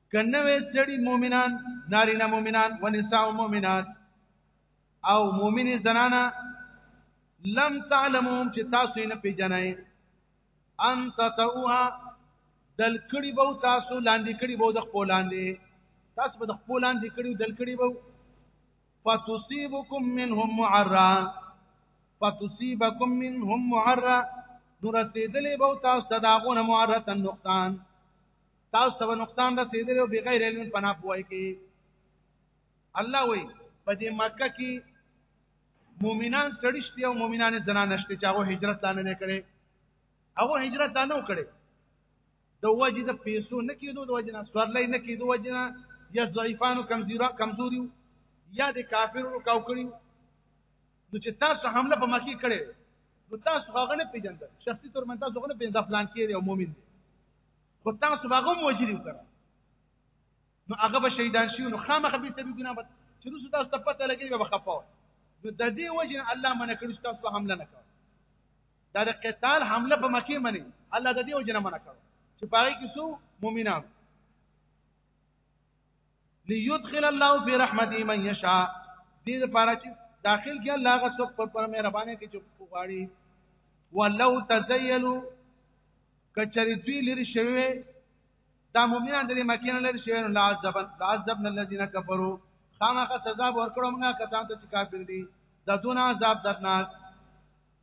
که نوې سړي مؤمنان نارینه مؤمنان و نساء مؤمنات او مؤمنې زنانه لم تعلمون چې تاسو یې نه پیژنئ ان تتوها دل کړي به تاسو لاندې کړي به د خپل لاندې تاسو به د خپل لاندې کړي دل کړي به فتصيبكم منهم معرّا فتصيبكم منهم معرّا نو رسیدلې به تاسو ته داغونه معرتن نقطان تاسو ته نقصان رسیدلی او بغیر علم پنا پوای کی الله وی په دې مکه کې مؤمنان سړشتي او مؤمنان زنا نشته چې هغه هجرت لانه نه کړي هغه هجرت لانه وکړي د وجه د پیسو نه کیدو د وجه نه سورلې نه کیدو وجه نه یا ضعیفانو کمزورا کمزوري یا د کافرو کاو کړی نو چې تاسو حمله په مکی کړي نو تاسو هغه نه پیژندل شخصي تور من تاسو هغه نه پیژندل پلان کې دی او مؤمن دی خو تاسو به غو وجلی وکړه نو هغه به شهیدان شي نو خامخ به تبي ګناه به چې روسو تاسو ته پته لګي به خفاو نو د دې وجه الله منه کړو چې تاسو حمله نه کوئ دا د قتال حمله په مکه منی الله د دې وجه نه منه کړو چې پاره کې سو مؤمنان ليدخل الله في رحمته من يشاء دې لپاره چې داخل کې الله غ څوک پر پر مهربانه کې چې غواړي ولو تزيلوا کچری دوی لري شوی دا مؤمنان د مکه نه لري شوی نو لعذب لعذب الذين كفروا خامخ سزا ورکړو موږ کسان ته چې کافر دي د دون عذاب درناک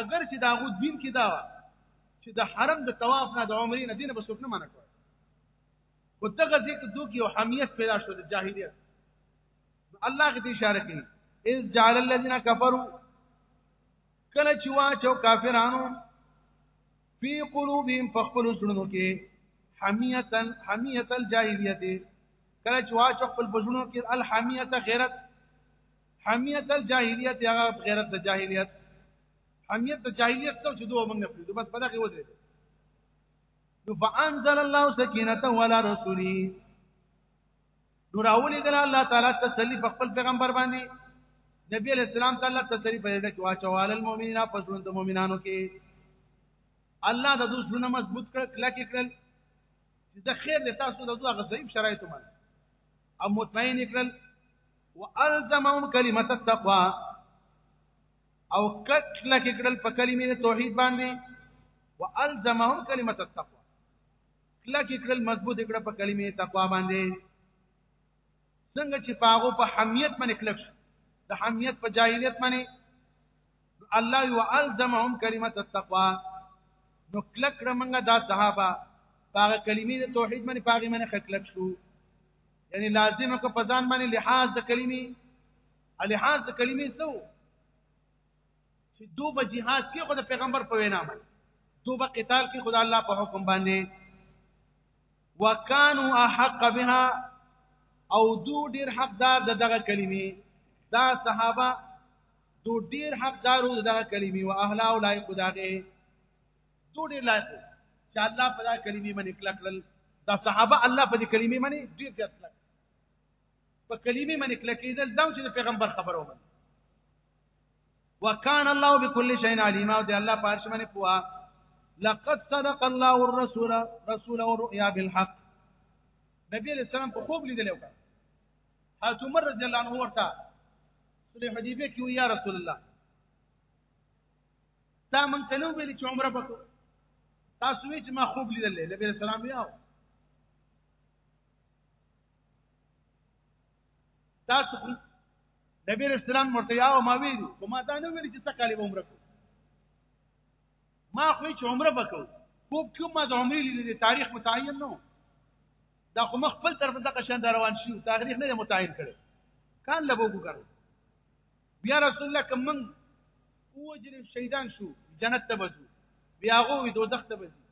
اگر چې دا غو دین کې دا چې د حرم د طواف نه د عمرې نه دینه بسوک نه منع کړ او دغه ذکر دوک یو حمیت پیدا شو د جاهلیت الله کې اشاره کوي اذ جعل الذين كفروا کله چې واچو کافرانو فی قلوبهم فخپل سړونو کې حمیتا حمیت الجاهلیت کله چې واچو خپل بزړونو کې الحمیت غیرت حمیت الجاهلیت یا غیرت د جاهلیت حمیت د جاهلیت څو چې دوه مونږ نه بس په دغه ودرې نو فانزل الله سکینته علی رسولی نور اولی دل الله تعالی تسلی په خپل پیغمبر باندې نبی علیہ السلام تعالی تسلی په دې کې واچوال المؤمنین پس ژوند مؤمنانو کې الله د دوی ژوند مضبوط کړ کلک کړل چې د خیر له تاسو د دوه غزیب شرایطو باندې او مطمئن کړل والزمهم کلمه التقوا او کټل کې کړل په کلمې توحید باندې والزمهم کلمه التقوا کله کې کړل مضبوط کړه په کلمې تقوا باندې څنګه چې پاغو په حمیت باندې کلک شو د حمیت په جاهلیت باندې الله یو الزمهم کلمه التقوا نو کلک رمنګه دا صحابه هغه کلمې د توحید باندې پاغي باندې خکلک شو یعنی لازم کو په ځان باندې لحاظ د کلمې لحاظ د کلمې سو چې دو به jihad کې خو د پیغمبر په وینا باندې دو به قتال کې خدای الله په حکم باندې وکانو احق بها او دو ډیر حقدار د دغه کلمې دا صحابه دو ډیر حقدارو دغه کلمې او اهلا او لایق دغه دو ډیر لایق چې الله په دا کلمې باندې کلک کړل دا صحابه الله په دې کلمې باندې ډیر زیات کلک په کلمې باندې کلک کېدل دا چې پیغمبر خبرو باندې وکانه الله بكل شيء عليم او دې الله پارش باندې پوا لقد صدق الله الرسول رسوله الرؤيا بالحق نبی علیہ السلام په خوب لیدل وکړ حضرت عمر رضی الله عنه ورته صلح حدیبیه کې یا رسول الله تا مونږ ته نو ویل چې عمره وکړو تاسو وی چې ما خوب لیدل نبی رسول الله یاو تاسو نبی رسول الله مرته یاو ما ویل کومه دا نو ویل چې څه کاله عمره کو ما خو چې عمره وکړ کوم کوم د عمرې لیدل تاریخ متعین نه دا خو مخ خپل طرف دغه شان روان شي تاریخ نه متعین کړي کان لبو وکړو بیا رسول الله کوم من اوجل شهیدان شو جنت ته وځو بیا غو دوزخ ته وځو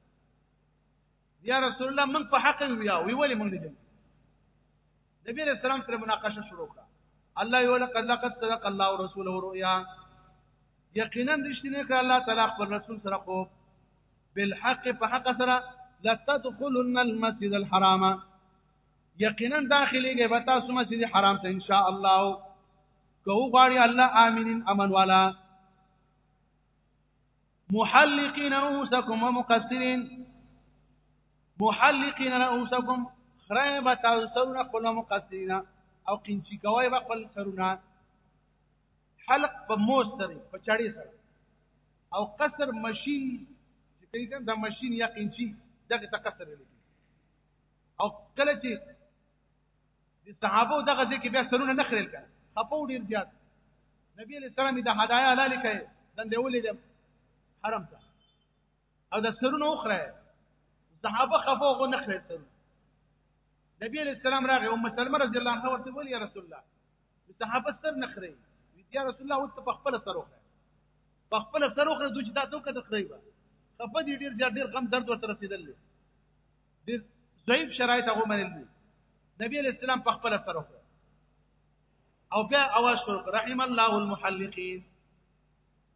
یا رسول الله موږ په حق یو یا وی ولی موږ نه نبی علیہ السلام پر مناقشه شروع کړه الله یو لقد لقد صدق الله ورسوله رؤيا یقینا رښتینه کړه الله تعالی خپل رسول سره کو بالحق په حق سره لتدخلن المسجد الحرام یقینا داخليږي به تاسو مسجد حرام ته ان شاء الله کو غواړي الله امين امن والا محلقین رؤسکم ومقصرین محلقین رؤسکم خره به تاسو سرونه خپل مقصرین او قینچی کوي به خپل سرونه حلق په موس سره په چړې سره او قصر ماشين چې کوي کوم دا ماشين یا قینچی دغه ته قصر لري او کله چې د صحابه دغه ځکه بیا سرونه نه خړل کړه خپو ډیر زیات نبی علیہ السلام د هدايا لاله کوي دندې ولې د حرم ته او د سرونه اخره صحابه خپو غو نه خړل سرونه نبی علیہ السلام راغی ام سلمہ رضی الله عنها ورته ویل یا رسول الله صحابه سر نه خړی یا رسول الله وت په خپل سر وخره په خپل سر وخره دوی دا څوک د خړی و خپه دې ډیر زیات ډیر غم درد ورته رسیدل د ضعیف شرایط هغه منل دي نبی علیہ السلام په خپل سره او بیا اواز شروع رحم الله المحلقین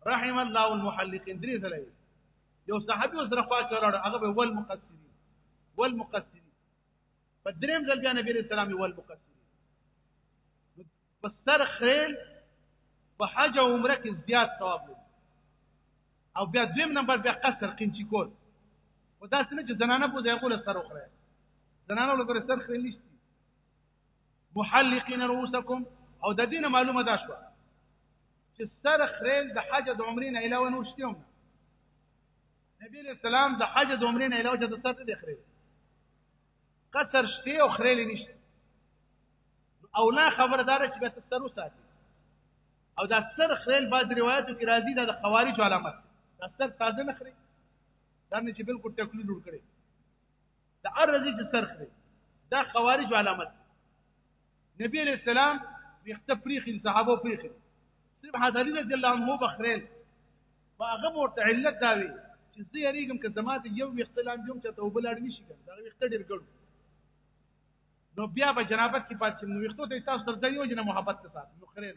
رحم الله المحلقین درې ځله یو صحابي سره خوا کې ولاړ هغه به ول مقصرین ول مقصرین په دریم ځل بیا نبی علیہ السلام ول مقصرین په سر خېل په حج او عمره کې زیات ثواب لري او بیا دویم نمبر بیا قصر قینچی کول خو دا څنګه چې زنانه په ځای خپل سر وخره زنانه له سر خېل نشته محلقین رؤوسکم او د دینه معلومه ده شو چې سر خېل د حج د عمرې نه علاوه نور شته هم نبی اسلام د حج د عمرې نه علاوه د سر نه خېل قطر شته او خریلی نشته او لا خبردار چې به تسرو ساتي او دا سر خریل بعض روایتو کې راځي دا د خوارج علامت دا سر تازه نه خري دا نه چې بالکل ټکلو جوړ کړي دا ارزي چې سر خري دا خوارج علامت نبی علیہ السلام ویخته پریخین صحابه پریخین صرف حضرت علی رضی الله عنه بخرین واغه ورته علت داوي چې زه یریږم که زما د یو ویخته لاندې هم چې توبه لاړ نشي کنه دا ویخته ډیر ګړو نو بیا به جنابت کې پاتې نو ویختو ته تاسو تر دې یو جن محبت ته ساتي نو خرین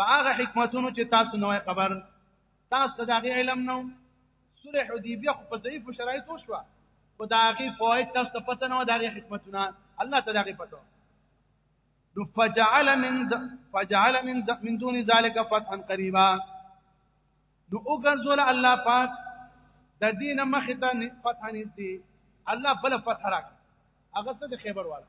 په هغه حکمتونو چې تاسو نه وای خبر تاسو ته دا علم نو سره حدیبیه خو په ضعیف شرایطو شو خو دا غي فواید تاسو ته پته نه دا غي حکمتونه الله ته دا غي پته نو فجعل من د... فجعل من د... من دون ذلك فتحا قريبا نو وګرځول الله پاک د دینه مخه ته فتح نږدې الله بل فتح راک هغه څه د خیبر والا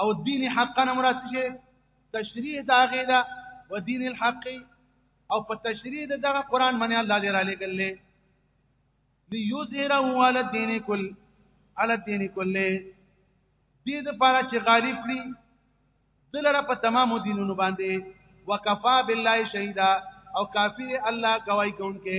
او دین حقا مراد څه تشریح دا غیدا و دین الحق او په تشریح د دغه قران باندې الله دې را لګل ليظهره على الدين كل على الدين كله دې د پاره چې غالب کړي دلره په تمامو دینونو باندې وکفا بالله شهیدا او کافی الله گواہی کوونکې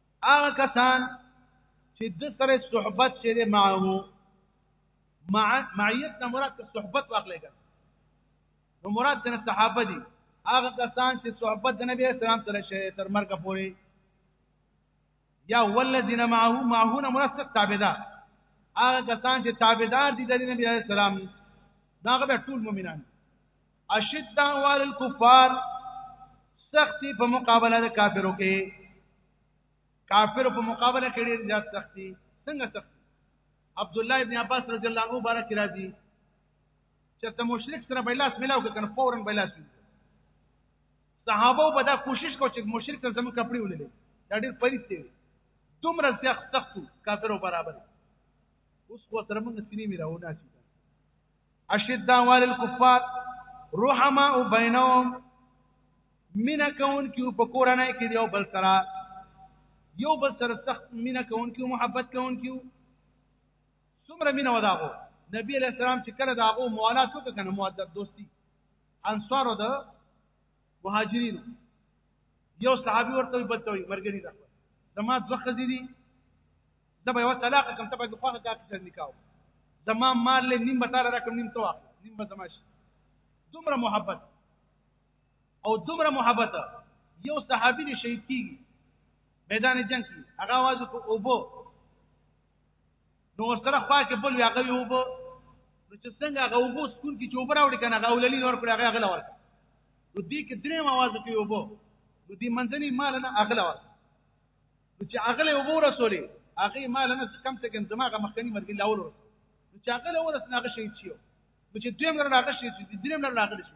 هغه کسان چې د سره صحبت چې دی معه مع معیت نه مراد ته صحبت واخلې ګل نو مراد ته صحابه دي هغه کسان چې صحبت د نبی اسلام سره شي تر مرګ پورې یا ولذین معه معه نه مراد ته تابعدار هغه کسان چې تابعدار دي د نبی اسلام دا غو ټول مؤمنان اشد علی الكفار سختی په مقابله د کافرو کې کافر په مقابله کې ډیر زیات سختی څنګه سختی عبد الله ابن عباس رضی الله عنه بارک راضی چې ته مشرک سره بلاس ملاو کې کنه فورا بلاس صحابه په دا کوشش کو چې مشرک ته زموږ کپڑے ولې دا ډیر پریت دی دومره زیات سختو کافرو برابر اوس خو تر موږ سینې میراونه شي اشد وال الكفار رحما بينهم مینا کون کیو په کورنۍ کې دی او بل سره یو بل سره سخت مینا کون کیو محبت کون کیو څومره مینا وداغو نبی علیہ السلام چې کله داغو موالات وکړه کنه مؤدب دوستی انصارو د مهاجرینو یو صحابي ورته بل ته مرګري ده زما دوه خزې دي دا به یو طلاق کوم ته به خو هغه کار کوي نکاو زما مال له نیم به تعالی راکم نیم توا نیم به زما شي دومره محبت او دومره محبت یو صحابي دي شهید کیږي میدان جنگ کې هغه आवाज کو اوبو نو ورسره خوا کې بل هغه یو وو نو چې څنګه هغه وو سکول کې چې وبره وړي کنه غوللی نور کړه هغه غلا ورکړه نو دې کې درې مواز کې یو وو نو دې منځنی مال نه اغلا ورکړه نو چې اغله وو رسولې هغه مال نه کم څه کم دماغه مخکنی مرګ لا ور نو چې اغله ورس نه هغه شي چیو نو چې دویم لرنه هغه شي چې دریم لرنه هغه شي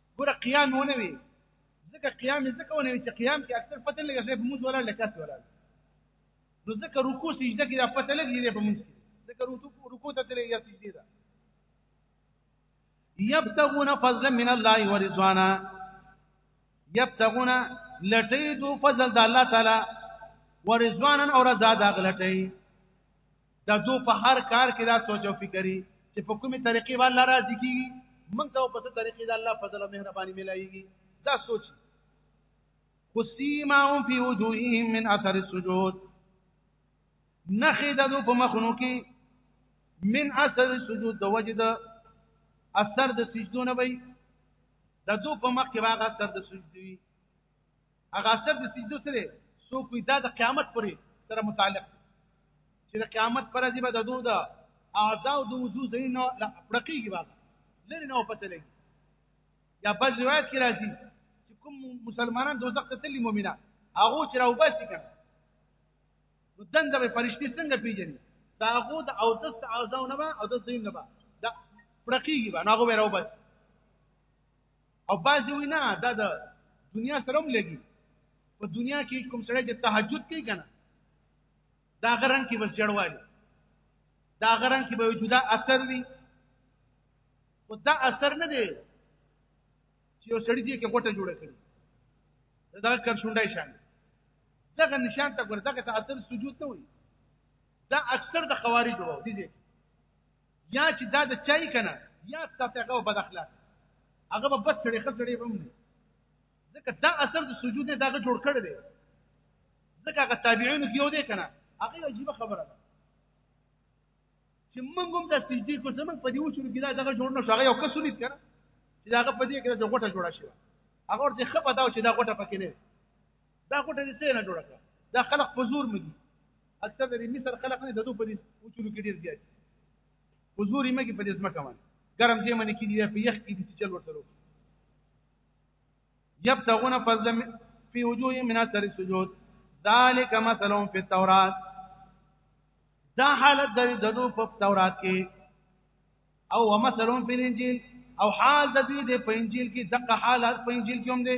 ګوره قیام ونه وي ځکه قیام ځکه ونه وي چې قیام کې اکثر پته لګي چې په موږ ولاړ لکاس ولاړ نو ځکه رکوع سجده کې دا پته لګي چې په موږ ځکه رکوع ته تللی یا سجده ده یبتغون فضلا من الله ورضوانا یبتغون لټي دو فضل د الله تعالی ورضوانا او رضا د غلټي دا دو په هر کار کې دا سوچ او فکرې چې په کومې طریقې باندې الله راضي کیږي موږ ته په څه طریقې دا الله فضل او مهرباني ملایږي دا سوچ خصیمهم فی وجوههم من اثر السجود نخې د دو په مخونو کې من اثر السجود د وجه د اثر د سجدونه وي د دو په مخ کې واغ اثر د سجدوي هغه اثر د سجدو سره سو کوی دا د قیامت پرې سره متعلق چې د قیامت پر ځای به د دوه د اعضاء د وضو ځین نه پړقېږي با لري نه پته لګي یا بل روایت کې راځي چې کوم مسلمانان دوزخ ته تللی مؤمنان هغه چې راو باسي کړه نو دنده به فرشتي څنګه پیژني دا هغه د او د اعضاء نه او د ځین نه دا پړقېږي با هغه به راو باسي او بعضی وینا دا د دنیا سره هم لګي په دنیا کې کوم سړی چې تهجد کوي کنه دا غران کې بس جړوالي دا غران کې به جدا اثر وي او دا اثر نه دی چې یو سړی دی کې غټه جوړه کړي دا کار شونډای شان دغه نشان ته ګور دغه ته اثر سجود نه وي دا اکثر د خوارج وو دي یا چې دا د چای کنه یا ستاسو هغه بد اخلاق هغه به بس سړی خسړی هم نه ځکه دا اثر د سجود نه داغه جوړ کړی دی ځکه هغه تابعینو کې یو دی کنه هغه عجیب خبره ده چې موږ هم د سجدي کو زمون په دې و شروع کې دا دغه جوړ نه شو هغه یو کس ولید کنه چې داغه په دې کې د غټه جوړه شو هغه ورته خپه دا چې دا غټه پکې نه دا غټه دې څه نه جوړه دا خلق په زور مګي اکثر د ریمي سر خلک نه ددو په دې اوچولو کې ډیر زیات په زور ریمه کې په دې ځمکه باندې ګرم دې منې کې دی په یخ کې دي چل ورته وکړي یبتغون فضلا فی وجوه من اثر السجود ذالک مثلا فی التوراۃ دا حالت د ددو په تورات کې او مثلا فی الانجیل او حال د دې په انجیل کې دغه حالت په انجیل کې هم دی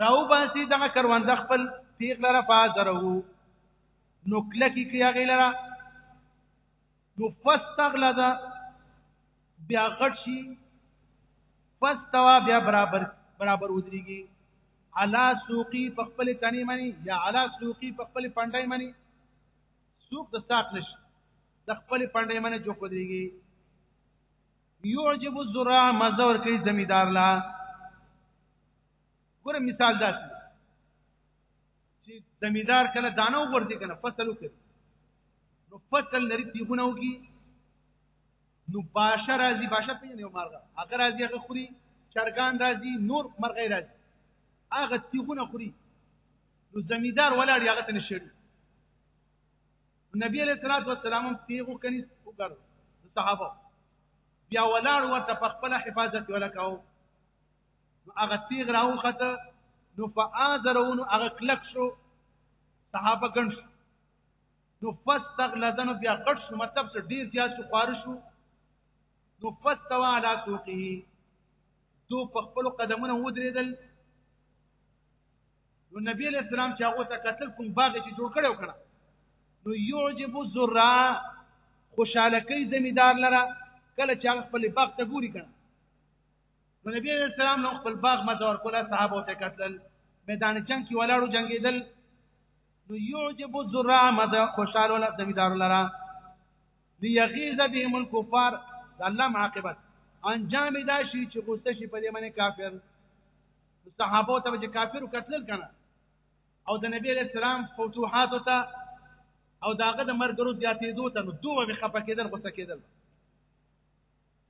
راو باسی دغه کرونده خپل پیغ لره فازره نو کلکی کی هغه لره نو فاستغلظ بیا غټ شي فاستوا بیا برابر برابر ودرېږي علا سوقي په خپل تنې مني یا علا سوقي په خپل پندای مني سوق د ساق نش د خپل پندای مني جو ودرېږي یعجب الزراع مزور کوي زمیدار لا ګوره مثال دا چې زمیدار کله دانه وګورځي کنه فصل وکړي نو فصل لري تیغونه وکړي نو باشه راځي باشه پیژنې یو مرغه هغه راځي هغه خوري چرګان راځي نور مرغې راځي هغه تیغونه خوري نو زمیدار ولاړ هغه ته نشړي نبی علیہ الصلوۃ والسلام تیغو کني وګړ صحابه بیا ولاړ ورته په خپل حفاظت ولکاو نو هغه تیغ راوخته نو فآذرون هغه کلک شو صحابه ګڼ شو نو فاستغلظن بیا غټ شو مطلب چې ډیر زیات شو خوار شو نو فاستوى على سوقه دو په خپل قدمونو ودرېدل نو نبی علیہ السلام چې هغه ته قتل کوم باغ چې جوړ کړو کړه نو يعجب الزرع خوشاله کوي زمیدار لره کله چې خپل باغ ته ګوري کړه نو نبی عليه السلام نو خپل باغ مزه ورکوله صحابه ته قتل میدان جنگ کې ولاړو جنگیدل نو يعجب الزراع مزه خوشاله ولا زمیدار لرا ليغيظ بهم الكفار الله عاقبت انجام دا شي چې غوسه شي په دې باندې کافر صحابه ته چې کافر قتل کړه او د نبی عليه السلام فتوحات ته او داغه د مرګ ورو زیاتېدو ته نو دوه به خپه کېدل غوسه کېدل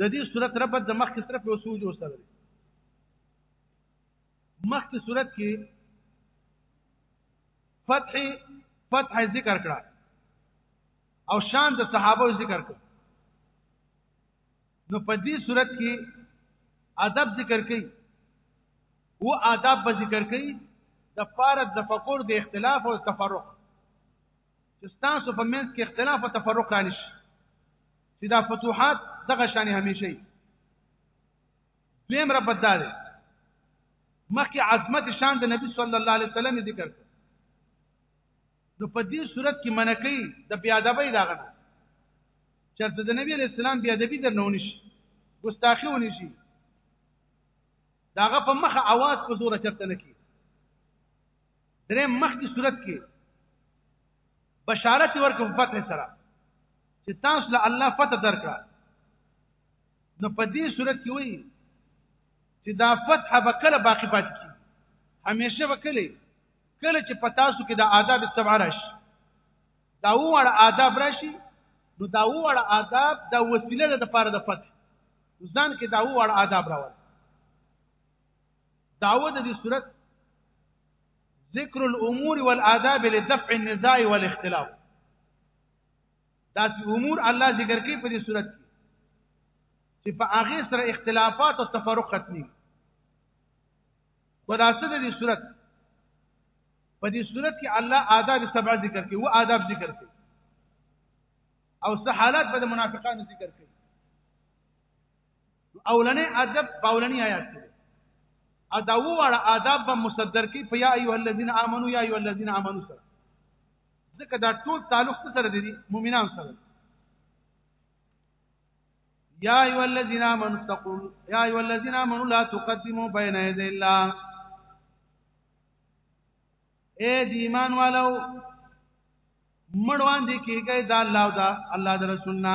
د دې صورت ربط د مخکې صرف یو سوج او سره مخکې صورت کې فتح فتح ذکر کړه او شان د صحابه ذکر کړه نو په دې صورت کې ادب ذکر کړي او آداب به ذکر کړي د فارد د فقور د اختلاف او تفرق چې تاسو په منځ کې اختلاف او تفرق رانه شي چې دا فتوحات دغه شان همیشه دیم رب دار مخکې عظمت شان د نبی صلی الله علیه وسلم ذکر کړ نو په دې صورت کې منکې د بیا ادبۍ داغه چرته د نبی رسول الله بیا ادبي درنونی شي ګستاخی ونی شي داغه په مخه आवाज په زور چرته نکی درې مخ کی صورت کې بشارت ورکو فتح سره چې تاسو له الله فتح درکړه نو په دې صورت کې وایي چې دا فتح به کله باقی پاتې کیږي همیشه به کله کله چې پتا سو کې د آداب السبع راشي دا وړ آداب راشي نو دا وړ آداب د وسیله د لپاره د فتح ځان کې دا وړ آداب راوړي دعوه د دې صورت ذکر الامور والآداب لدفع النزاع والاختلاف دا چې امور الله ذکر کوي په دې صورت کې چې په هغه سره اختلافات او تفرق ختمي خلاصه د دې صورت په دې صورت کې الله آداب سبع ذکر کوي او آداب ذکر کوي او څه حالات به د منافقانو ذکر کوي اولنې ادب باولنې آیات کې ادا وړه آداب به مصدر کې په یا ایه الذین آمنو یا ایه الذین آمنو سره ځکه دا ټول تعلق سره دي مؤمنان سره یا ایه الذین آمنو تقول یا ایه الذین آمنو لا تقدموا بین یدی الله اے دی ایمان والو مړوان دي کېږي دا الله او دا الله د رسولنا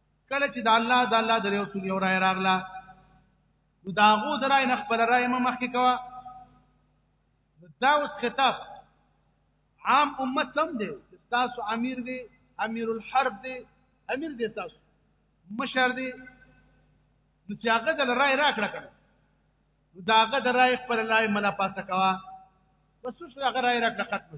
کله چې د الله د الله د رسول یو رائے راغله نو دا غو درای نه خپل رائے ما مخکې کوا دا اوس خطاب عام امت تم دی تاسو امیر دی امیر الحرب دی امیر دی تاسو مشر دی نو چې هغه د رائے راکړه کړه دا هغه د رائے خپل رائے ملا پاسه کوا بس څه هغه رائے راکړه ختم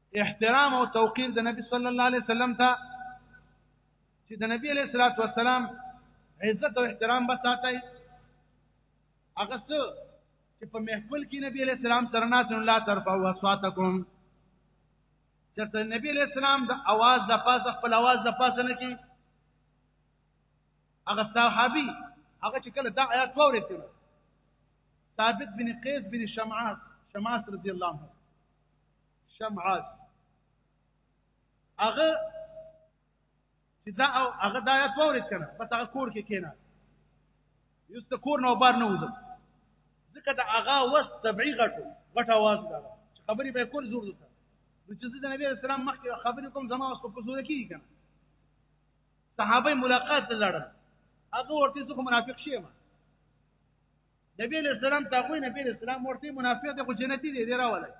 احترام او توقیر د نبی صلی الله علیه وسلم ته چې د نبی علیه الصلاۃ والسلام عزت او احترام به ساتي هغه څه چې په محفل کې نبی علیه السلام سره ناس الله ترفعوا اصواتکم چرته نبی علیہ السلام د आवाज د پاسه خپل आवाज د پاسه نه کی هغه صحابي هغه چې کله دا آیات ووري ثابت بن قیس بن شمعات شماس رضی الله عنه شمعات هغه چې دا او هغه دا یا تورید کنه پس هغه کور کې کېنه یوست کور نو بار نه وځه ځکه دا هغه وس تبعی غټو غټ आवाज دا خبرې به کول زور ده نو چې د نبی رسول الله مخکې خبرې کوم زما اوس په زور کې کنه صحابه ملاقات لړل هغه ورته څه منافق شي ما نبی علیہ السلام تاغوی نبی علیہ السلام ورته منافق دی خو جنتی دی دی راولی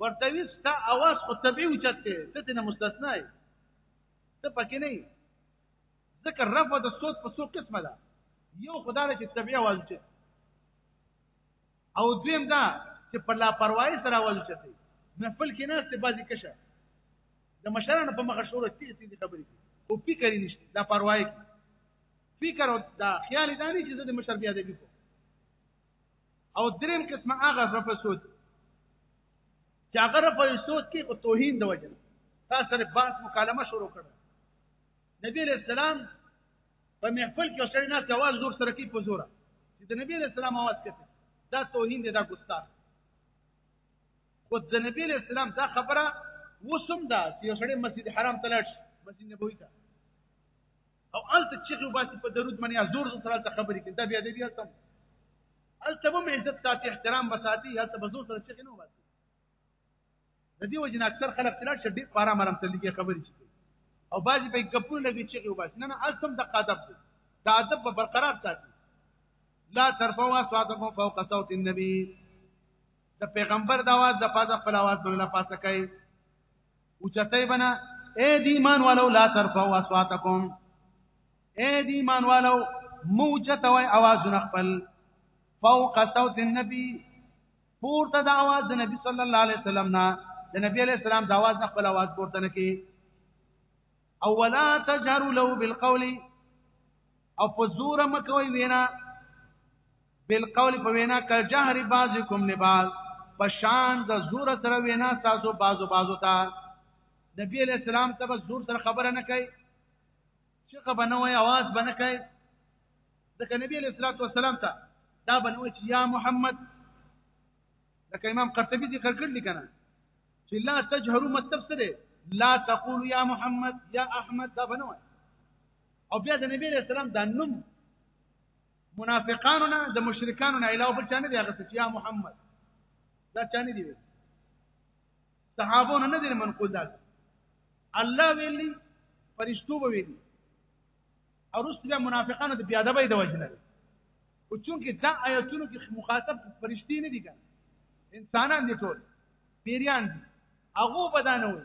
ورته وی ستا اواز خو طبیعي اوچت دی ته تنه مستثنا یې ته پکې نه یې ځکه رفع د صوت په څو قسمه ده یو خدای چې طبیعي اواز اوچت او دویم دا چې په لا پروايي سره اواز اوچت دی محفل کې ناس ته بازي کشه د مشرانو په مخه شروع تیز تیز خبرې او فکر نشته لا پروايي فکر او دا خیال دا نه چې زه د مشر بیا دی کو او دریم قسمه هغه رفع سود چې هغه رفع سود کې په توهین د وجه تاسو سره بحث مکالمه شروع کړه نبی علیہ السلام په محفل کې اوسړی نه جواز زور سره کې پزوره چې د نبی علیہ السلام आवाज کته دا توهین دی دا ګستاخ خو د نبی علیہ السلام دا خبره وسم دا چې اوسړی مسجد حرام تلل شي مسجد نبوي ته او الته چیغي وباسي په درود باندې یا زور سره الته خبرې کوي دا بیا دې بیا تم الته به عزت ساتي احترام به ساتي الته به زور سره چیغي نه وباسي د دې وجه نه اکثر خلک تلل چې ډېر پارا مرام ته لګي خبرې شي او بعضي په ګپو لګي چیغي وباسي نه نه الته د قادب دی دا ادب به برقرار ساتي لا ترفعوا اصواتكم فوق صوت النبي د پیغمبر د आवाज د پاسه خپل आवाज بلنه پاسه کوي اوچتای بنا اے دی ایمان والو لا ترفعوا اصواتکم اے دی ایمان والو موچتوي اوازونه خپل فوق صوت النبي پورته د اواز د نبی صلی الله علیه وسلم نه د نبی علیہ السلام د اواز نه خپل اواز پورته نه کی او ولا تجهروا له بالقول او په زور مکوي وینا بالقول په وینا کل جهر بعضکم لبعض پشان د زور سره وینا تاسو بازو بازو ته نبی علیہ السلام ته زور سره خبره نه کوي چې خبره نه وي आवाज بنه کوي ځکه نبی علیہ الصلوۃ والسلام ته دا بنوي چې یا محمد لکه امام قرطبي ذکر کړل کنه چې لا تجهروا متفسره لا تقولوا یا محمد یا احمد دا بنوي او بیا د نبی رسول الله د نوم منافقانو نه د مشرکانو نه علاوه بل چانه دی هغه چې یا محمد دا چانه دی صحابو نه دی منقول دا الله ویلی فرشتو به ویلی او رسول بیا منافقانو د بیا د بيد وجنه او چونکه دا آیاتونو کې مخاطب فرشتي نه دي ګان انسانان دي ټول پیریان دي هغه بدانه وي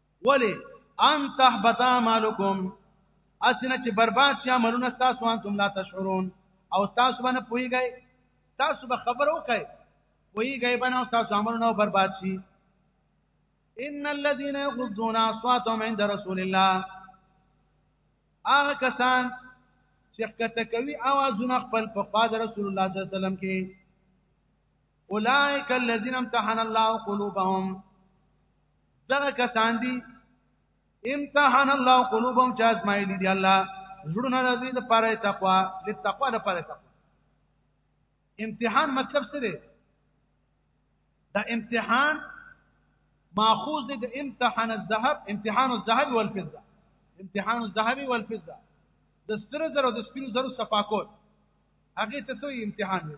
ولی ان تحبط اعمالکم اسنه چې برباد شي عملونه تاسو انتم لا تشعرون او تاسو باندې پويږئ تاسو به خبر وکړئ پويږئ باندې تاسو عملونه برباد شي ان الذين يغضون اصواتهم عند رسول الله هغه کسان چې کته کوي اوازونه خپل په خاطر رسول الله صلی الله علیه وسلم کې اولئک الذين امتحن الله قلوبهم دغه کسان دي امتحان الله قلوبهم چا ازمایل دي الله زړونه راځي د پاره تقوا د تقوا د پاره تقوا امتحان مطلب څه دی دا امتحان ماخوذ دی د امتحان الذهب امتحان الذهب والفضه امتحان الذهب والفضه د ستر زرو د سپینو زرو صفاکول هغه ته څه امتحان دی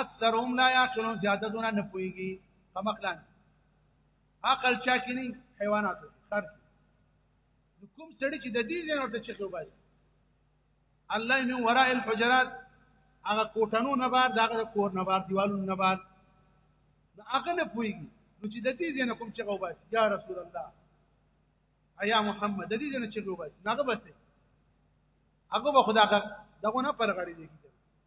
اکثرهم لا یاقلون زیاده دونه نه پويږي کمقلان عقل چا کې نه حیوانات خر نو کوم سړی چې د دې ځای ورته چخي وباسي الله من وراء الحجرات هغه کوټنو نه بار دغه کور نه بار دیوالو نه بار دا هغه نه پويږي نو چې د دې ځای نه کوم چخي وباسي یا رسول الله ایا محمد د دې ځای نه چخي وباسي هغه بس هغه به خدای دغه نه پرغړي دي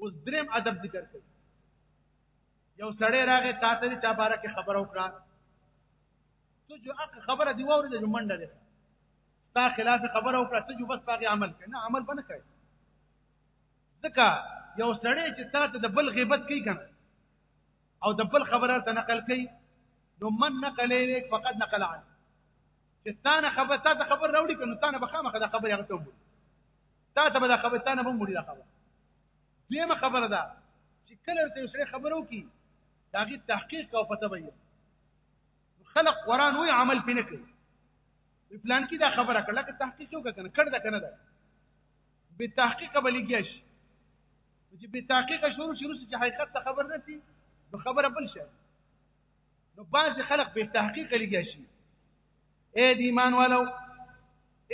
اوس دریم ادب ذکر کړي یو سړی راغی تا ته چا باره کې خبره وکړه ته جو اق خبره دی وره د منډه ده تا خلاف خبره وکړه ته جو بس باغی عمل کړي نه عمل بنه کړي ځکه یو سړی چې تا ته د بل غیبت کوي کنه او د بل خبره ته نقل کوي نو من نقل الیک فقد نقل عنه چې تا نه خبر تا ته خبر راوړي کنه تا نه بخامه خبره هغه ته وګوري تا ته به دا خبره تانه هم وړي دا خبره دیمه خبره ده چې کله ته سره خبرو کی دا غي تحقیق او پته وي خلق قران وی عمل پینې کوي په پلان کې دا خبره کړه لکه تحقیق یو کنه کړ دا کنه دا به تحقیق بلګیش چې به تحقیق شروع شروع چې حقیقت ته خبر نسی نو خبره بل شي نو بعض خلق به تحقیق لګی شي اے دی ایمان والو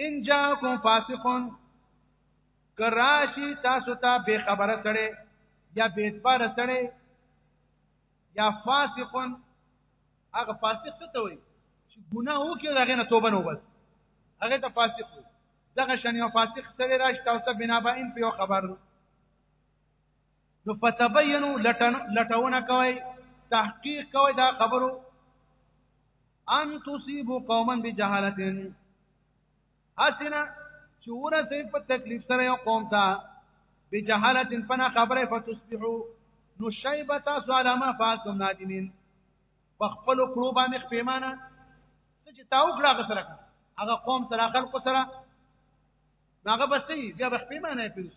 ان جاءکم فاسقون کراشی تاسو ته به خبره سره یا به اعتبار سره یا فاسقون هغه فاسق څه ته وایي چې ګناه وکړي دا غنه توبه نه وبس هغه ته فاسق وایي دغه شنه فاسق سره راشي تاسو بنا به ان په خبر نو فتبینو لټونه کوي تحقیق کوي دا خبرو ان تصيبو قوما بجهاله اسنا چې ورسې په تکلیف سره یو قوم ته بجهاله فنا خبره فتصبحو نو شیبه تاسو علامه فاتم نادمین په خپل کړو باندې پیمانه چې تاو کړه غسره هغه قوم سره خلق سره هغه بسې بیا به پیمانه پیوس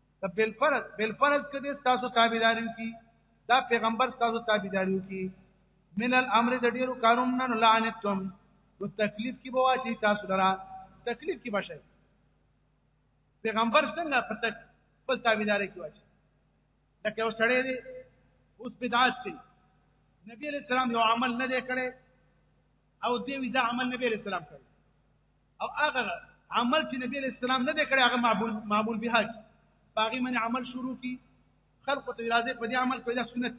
د بالفرض بالفرض کده تاسو تابعداري کی دا پیغمبر تاسو تابعداري کی من الامر د ډیرو کارونو نه لعنتم نو تکلیف کی بوا چې تاسو لرا تکلیف کی بشي پیغمبر څنګه په تک خپل تابعداري کی واچي لکه یو سړی دی اوس بدعت دی نبی علیہ السلام یو عمل نه دی کړی او دی دا عمل نبی علیہ السلام کړی او هغه عمل چې نبی علیہ السلام نه دی کړی هغه معمول معمول به حج باغی من عمل شروع کی خلق ته راځي په دې عمل په دې سنت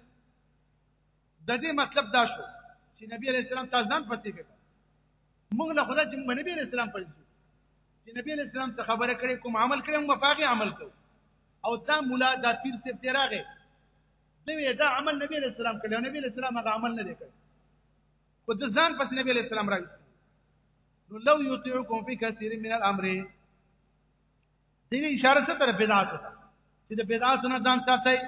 د دې مطلب دا شو چې نبی علیہ السلام تاسو ځان پسې کړ موږ له خدای چې نبی علیہ السلام پسې چې نبی علیہ السلام ته خبره کړې کوم عمل کړې موږ په هغه عمل کوو او دا مولا دا پیر سپ ته راغې دوی دا عمل نبی علیہ السلام کړو نبی علیہ السلام هغه عمل نه دی کړی خو د ځان پس نبی علیہ السلام راوي نو لو یطیعکم فی کثیر من الامر دې اشاره څه تر بدعت ته چې د بدعت نه ځان ساتي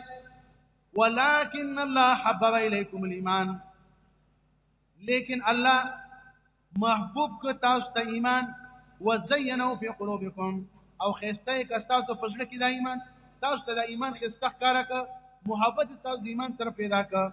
ولكن الله حبب الیکم الايمان لیکن الله محبوب کو تاسو ته ایمان وزینه فی قلوبکم او خسته ک تاسو په ځړ کې د ایمان تاسو ته د ایمان خسته ښکارا ک محبت تاسو ایمان تر پیدا ک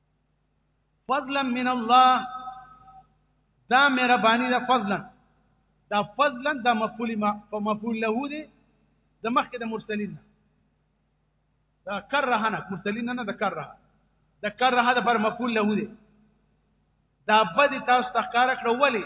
فضلا من الله دا مهرباني ده فضلا دا فضلا دا مفعول ما مفعول له دي د مخکې د مرسلین دا کره نه مرسلین نه د کره د کره د پر مفعول له دي دا بد تاسو تخکار کړو ولی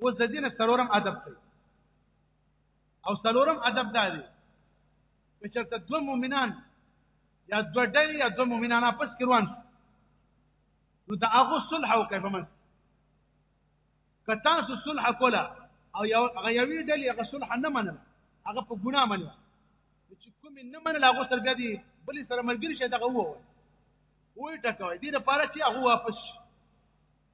اوس د دینه سلورم ادب کوي او سلورم ادب دا دی چې چرته دوه مؤمنان یا دوه ډلې یا دوه مؤمنان پس کې روان شي نو دا هغه صلح او کوي بمن کتا سو صلح کولا او یو غیوی ډلې هغه صلح نه منل هغه په ګناه منل چې کوم نه منل هغه سره بیا دی بل سره ملګری شه دغه وو وای ټکوي دې لپاره چې هغه واپس شي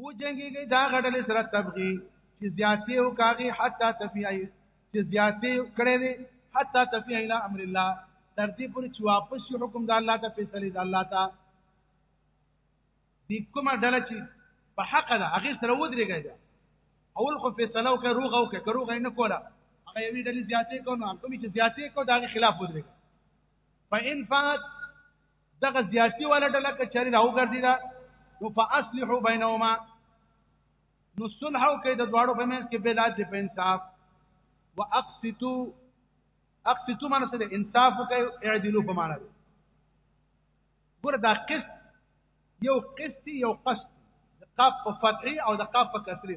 و جنگيږي دا غډلې سره تبغي چې زیاتې او کاغي حتی تفیعي چې زیاتې کړې دي حتی تفیع الى امر الله تر دې پورې چې واپس شي حکم د الله ته فیصله د الله ته دې کومه ډله چې په حق ده هغه سره ودرېږي دا اول خو فیصله وکړه روغه وکړه کروغه نه کوله هغه یوې ډلې زیاتې کو نو کومې چې زیاتې کو دا خلاف ودرېږي فإن فات دغه زیاتی والا ډله که چری راو ګرځي دا نو فاصلحوا بینهما نو صلح او کې د دواړو په منځ کې بلا چې په انصاف واقسطوا اقسطوا معنی څه دی انصاف کوي اعدلوا په معنی دی ګوره دا قسط یو قسط یو قسط د قاف په فتحي او د قاف په کسري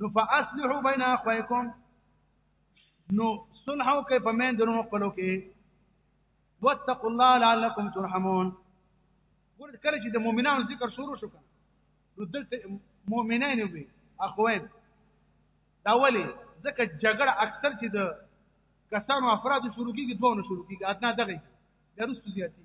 نو فاصلحوا بین اخویکم نو صلح او کې په مین درونو خپلو کې واتقوا الله لعلکم ترحمون ګور کله چې د مؤمنانو ذکر شروع شو نو دلته مؤمنان وي اخوان دا ولي ځکه جګړه اکثر چې د کسانو افراد شروع کیږي دوه شروع کیږي اتنا دغه د رسو زیاتی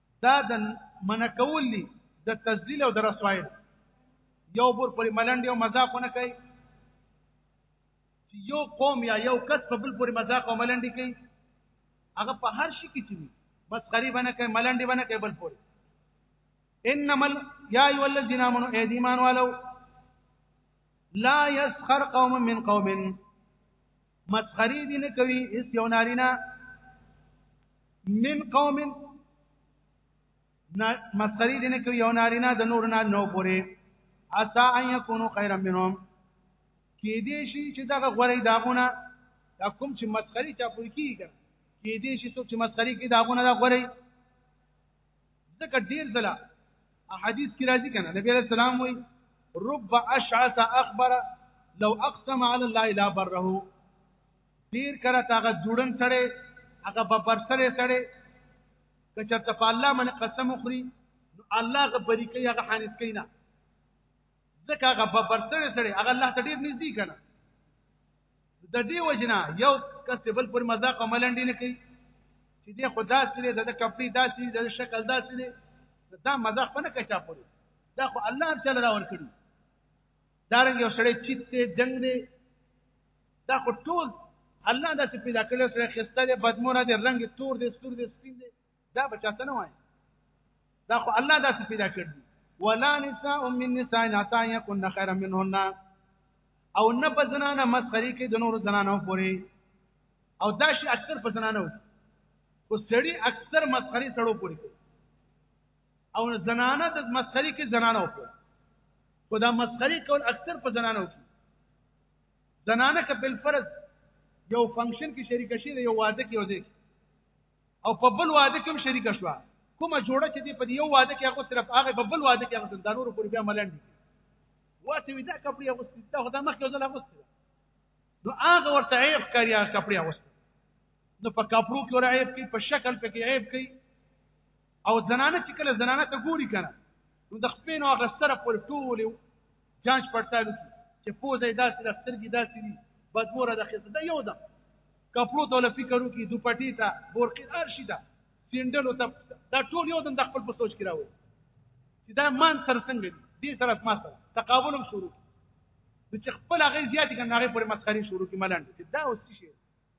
دا د منع کول دي د تذلیل او د رسوای یو بر پر ملنډ یو مذاق نه کوي یو قوم یا یو کس په بل پر مذاق او ملنډ کوي هغه په هر شي کې چوي بس غریب نه کوي ملنډ نه کوي بل پر انما یا ایو الذین آمنوا ایمان والو لا يسخر قوم من قوم مسخری دی نه کوي اس یو نارینا من قوم مسخری دی نه کوي یو نارینا د نور نه نو پوره اسا ان یکونو خیرا منهم کې دې شي چې دغه غوري داغونه دا کوم چې مسخري چا پوي کیږي کې دې شي څوک چې مسخري کې داغونه دا غوري ځکه ډیر ځله حدیث کې راځي کنه نبی علیہ السلام وی رب اشعث اخبر لو اقسم على الله لا بره ډیر کړه تاغه جوړن سره هغه ببر سره سره کچرته په الله من قسم اخري نو الله غبري کوي هغه حانس کوي نه ځکه هغه ببر سره سره هغه الله ته ډیر نږدې کنه د دې وجنا یو کس بل پر مذاق او ملنډې نه کوي چې دې خدا سره د کپړې داسې د شکل داسې دی دا مذاق په نه کې چا پوري دا خو الله هر چل را ور کړی دا رنګ یو سړی چیت دی دنګ دی دا خو ټول الله داسې پیدا کړی سره خسته دی بدمونه دی رنگ تور دی سور دی سپین دی دا بچا ته نه وای دا خو الله دا څه پیدا کړی ولا نساء من نساء عطا يكن خيرا منهن او نه په زنانه مسخري کې د نور زنانو پوري او دا شي اکثر په زنانو او سړي اکثر مسخري سړو پوري او زنانه د مسخري کې زنانو پوري خو دا مسخري کول اکثر په زنانو کې زنانه که بل فرض یو فنکشن کې شریک شي یو واده کې وځي او په بل واده کې هم شریک شو کومه جوړه چې دی په یو واده کې هغه صرف هغه په بل واده کې هغه د نورو پورې بیا ملنډ واته وی دا کپړې هغه دا خدای مخ یو ځل هغه نو هغه ورته عیب کوي هغه کپړې هغه نو په کپړو کې ور عیب کوي په شکل په کې عیب کوي او زنانه چې کله زنانه ته ګوري کنه نو د خپل نو هغه سره پر ټول جانچ پړتال چې پوزه داسې د سترګې داسې دي بدموره د خزه ده یو ده کپړو ته لفي کرو کې دوپټي ته بورقي هر شي ده سینډلو ته دا ټول یو دم د خپل په سوچ کې راوړي چې دا مان سره څنګه دي دې سره ما سره تقابل هم شروع چې خپل هغه زیات کنه هغه پر مسخري شروع کې ملان دا اوس شي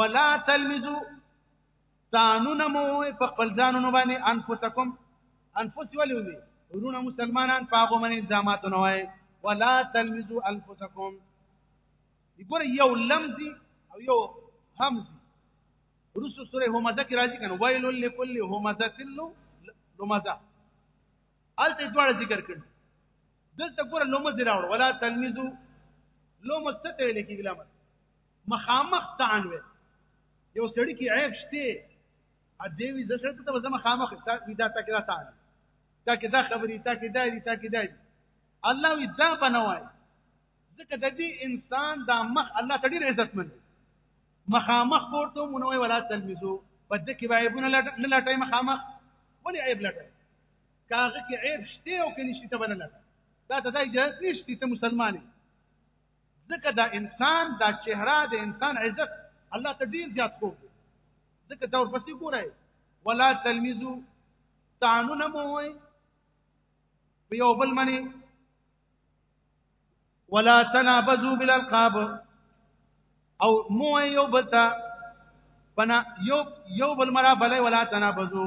ولا تلمزو ځانونه مو په خپل ځانونو باندې انفسکم انفس ولې وي ورونه مسلمانان په هغه باندې الزامات نه وای ولا تلمزو انفسکم ګوره یو لمزي او یو همزي رسو سوره همزه کې راځي کنه ویل لكل همزه لمزه الته دواړه ذکر کړي دلته ګوره لمزه راوړ ولا تلمزو لمزه ته ویل کېږي لمزه مخامخ ځان وې یو سړی کې عیب شته ا دې وی زه سره ته زما خامخ تا دا تا کې تا دا کې دا خبرې تا کې دا دي تا کې دا دي الله وی دا بنوای ځکه د دې انسان دا مخ الله ته ډیر عزت مند مخامخ ورته مونوي ولا تلمزو په دې کې عیبونه نه لټای مخامخ ولې عیب لټای کاغه کې عیب شته او کې نشته بنل دا ته دا اجازه نشته ته مسلمانې ځکه دا انسان دا چهره د انسان عزت الله ته ډیر زیات خوب دی ځکه دا ورپسې ګورای ولا تلمیزو تانو نه موي په یو بل منی ولا تنابزو بالالقاب او موي یو بتا بنا یو یو بل مرا بلای ولا تنابزو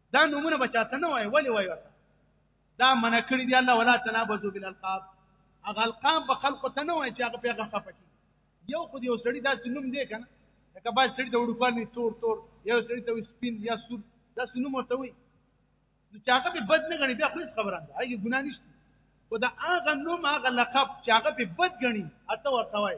دا نمونه بچاته نه وای ولی وای دا منع کړی دی الله ولا تنابزو بالالقاب هغه القاب په خلق ته نه وای چې هغه پیغه خپه کی یو خو یو سړی دا نوم دی کنه لکه باز سړی ته وډوکوال نه تور تور یو سړی ته سپین یا سور دا نوم ورته وای نو چې هغه به بد نه غني بیا خو خبره ده هغه ګناه نشته او دا هغه نوم هغه لقب چې هغه به بد غني اته ورته وای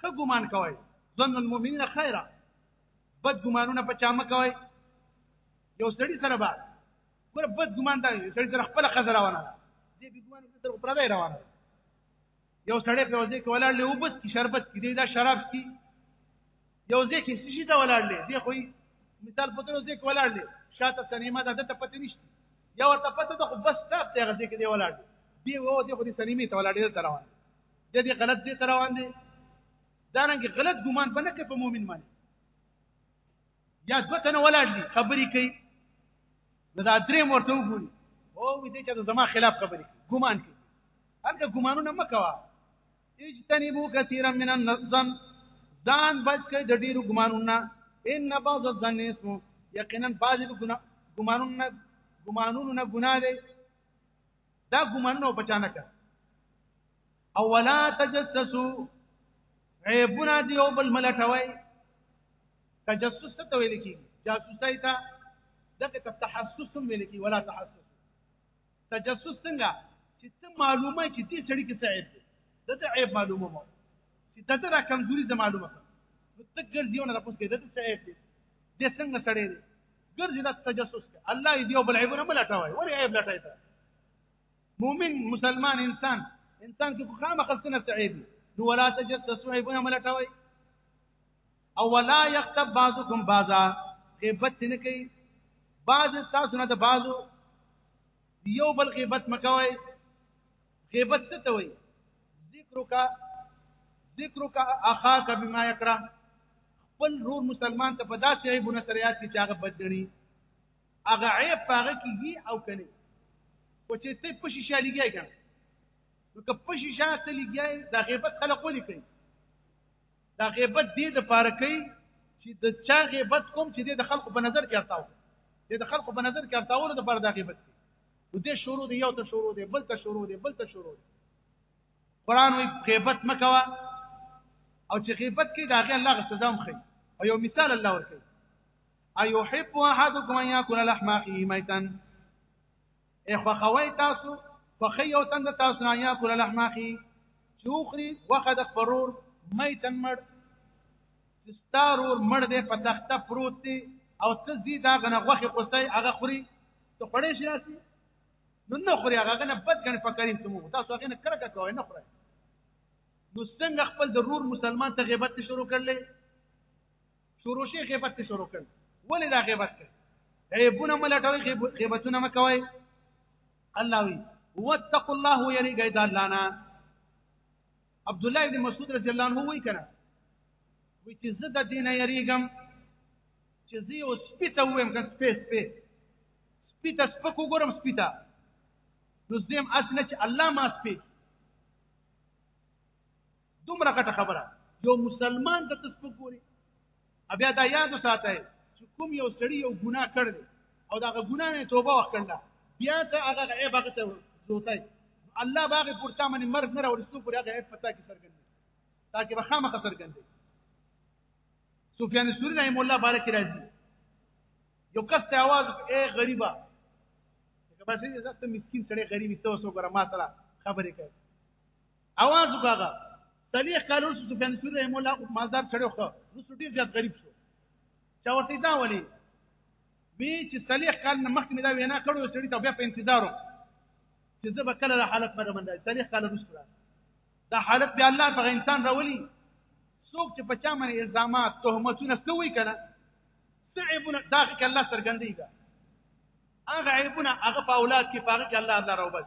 ښه ګمان کوي ظن المؤمنین خیره بد ګمانونه په چا مکوي یو سړی سره به ګور بد ګمان دا یو سړی سره خپل خزر روانه دې به ګمان سره پر دای روانه یو سړی په ځای کې ولاړ له وبس کی شربت کی دی دا شراب کی یو ځای کې سشي دا ولاړ له دی خو مثال په تر ځای کې ولاړ له شاته سنیما دا ته پته نشته یا ورته پته ده خو بس تاب ته غځي کې دی ولاړ دی وو دی خو دې سنیمه ته ولاړ دی روان د دې غلط دې تر روان دي دا رنګ غلط ګمان بنه کې په مؤمن باندې یا دوه تنه ولاړ دي خبرې کوي نو دا درې مرته وګوري او دې چې زما خلاف خبرې ګمان کوي هغه ګمانونه مکوا اجتنبوا كثيرا من الظن ځان بچ کړئ د ډیرو ګمانونو ان بعض الظن اسم یقینا بعض ګمانونو ګمانونو نه ګناه دي دا ګمانونه په چانه کړ او ولا تجسسو عیبونه دی او بل ملټوي تجسس ته ویل کی جاسوسای ته دغه ته تحسس ویل کی ولا تحسس تجسس څنګه چې ته معلومه چې دې سړی کې څه عیب دی دته عیب معلومه مو چې دته را کمزوري ز معلومه نو ته ګرځیونه د پوسټ کې دته څه عیب دی دې څنګه سړی دی ګرځي دا تجسس کوي الله دې یو بل عیبونه ملټوي ورې عیب لټای ته مؤمن مسلمان انسان انسان کې خو خامخ سنه عیب نو ولا تجسسوا عیبونه ملټوي او ولا یغتب بعضکم بعضا غیبت نه کوي بعض تاسو نه د بعضو یو بل غیبت مکوي غیبت څه ته وایي ذکرک ذکرک اخاک بما یکره خپل رور مسلمان ته په داسې عیبونه سره یاد کړي چې هغه بد ګڼي هغه عیب په هغه کې وي او که نه خو چې ته په شیشه لګیای که نو که په شیشه ته لګیای دا غیبت خلک ولې کوي دا غیبت دې دپاره کوي چې د چا غیبت کوم چې دې د خلکو په نظر کې ارتاو دې د خلکو په نظر کې ارتاولو دپاره دا غیبت کوي نو دې شروع دی یو ته شروع دی بل ته شروع دی بل ته شروع دی قران وی غیبت مکوا او چې غیبت کې دا غي الله غ سزا مخې او یو مثال الله ورکړي ايو حب احدكم ان ياكل لحم اخيه ميتا اخو خوي تاسو فخي او تند تاسو نه ياكل لحم اخيه چوخري وخد فرور ميتا مړ ستارور مړ دې په تخته پروت دی او څه زی دا غنه غوخه قصي هغه خوري ته خړې شي راسي نو نه خوري هغه نه بد غني فکرین ته مو تاسو هغه نه کرکه کوئ نه خوري نو څنګه خپل ضرور مسلمان ته غیبت شروع کړلې شروع شي غیبت شروع کړل ولې دا غیبت کړ عیبونه ملټوي غیبتونه مکوي الله وی واتقوا الله یریګی د الله نه عبد الله ابن مسعود رضی الله عنه وی کړه وی چې زه د دین یریګم چې زه یو سپیته ویم که سپې سپې سپیته سپک وګورم سپیته نو زم اسنه چې الله ما سپې دومره کټه خبره یو مسلمان د تسبیح ګوري بیا دا یاد وساتئ چې کوم یو سړی یو ګناه کړی او دا ګناه نه توبه وکړه بیا ته هغه عیب هغه ته زوتای الله باغ پر تا باندې مرګ نه راوړي څو پر هغه عیب پتا کې سرګند تاکي به خامخ سرګند سفیان ثوری رحم الله بارک راځي یو کس ته आवाज اے غریبا کبه چې زه ته مسكين سړی غریب ته وسو ګره ما سره خبرې کوي اواز وکړه تلیخ کالو چې سفیان سور رحم الله خو مالدار چړو خو نو سټیر زیات غریب شو چا ورته دا ولی وی چې تلیخ کال نه مخکې دا وینا کړو سړی ته بیا په انتظار چې زه به کله د حالت مګه منډه تلیخ کال رسول دا حالت بیا الله په انسان راولي څوک چې په چا باندې الزامات تهمتونه کوي کنه تعبونه دا کې الله سرګندېږي هغه عیبونه هغه په اولاد کې پاره کې الله الله راوبس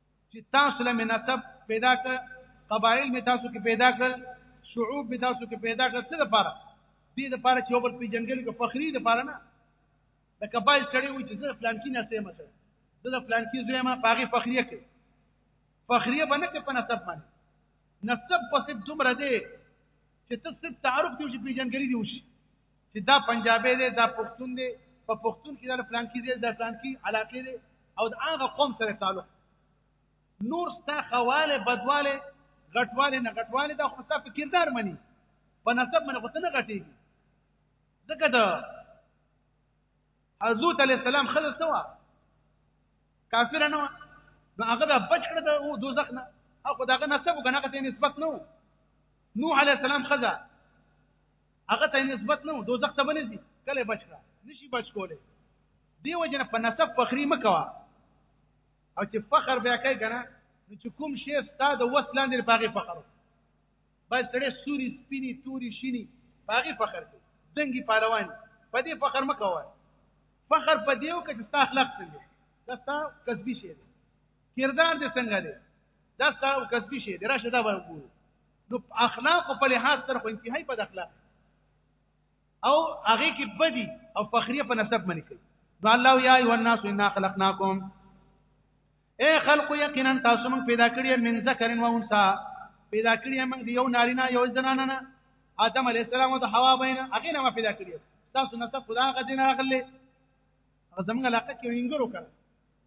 چې تاسو له مناسب پیدا کړ قبایل می تاسو کې پیدا کړل شعوب می تاسو کې پیدا کړل څه لپاره دې لپاره چې وبل په جنگل کې فخری لپاره نه د قبایل سړی وي چې زه پلان کې نه سم مثلا زه د پلان کې زه ما پاغي فخریه کې فخریه باندې کې په نسب باندې نسب په سب دومره دی چې ته سب تعارف دی چې په جنگل دی وشي چې دا پنجابي دی دا پښتون دی په پښتون کې د فلانکی ځای د فلانکی علاقې دی او د هغه قوم سره تعلق نور ستا خواله بدواله غټواله نه غټواله دا خو ستا په کردار مني په نسب منه خو نه غټيږي ځکه دا حضرت علی السلام خزه سوا کافر نه نو هغه دا بچ کړ د دوزخ نه او خداغه نسب کنه هغه نسبت نو نوح علی السلام خزه هغه ته نسبت نه دوزخ ته بنځي کله بچ کړه نشي بچ کوله دی وجنه په نسب فخری مکوا او چې فخر بیا کوي کنه نو چې کوم شی ستا د وس لاندې پاغي فخر بس سره سوري سپيني توري شيني پاغي فخر کوي دنګي پهلوان په دې فخر مکوا فخر په دیو کې ستا اخلاق څنګه دا ستا کسبي شی دی کردار دې څنګه دی دا ستا کسبي شی دی راشه دا باندې نو اخلاق په لحاظ سره خو انتهایی بد اخلاق او هغه کې بدی او فخریه په نسب باندې کوي نو الله یا ایه الناس انا خلقناکم اے خلق یقینا تاسو موږ پیدا کړی من ذکر و انثى پیدا کړی موږ یو نارینه یو زنانه نه آدم علی السلام او حوا بین هغه نه پیدا کړی تاسو نسب خدا غدین اغلی هغه زموږ علاقه کې وینګرو کړ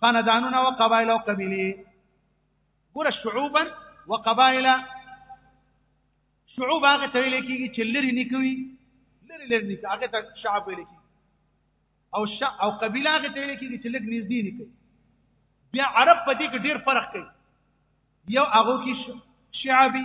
خاندانونه او قبایل او قبیله ګوره شعوبا وقبایل شعوب هغه ته ویل کېږي چې لري نکوي لري لري نکوي هغه ته شعب ویل کېږي او ش او قبیله هغه ته ویل کېږي چې لږ نږدې نکوي بیا عرب په دې کې ډېر فرق کوي یو هغه کې شعبي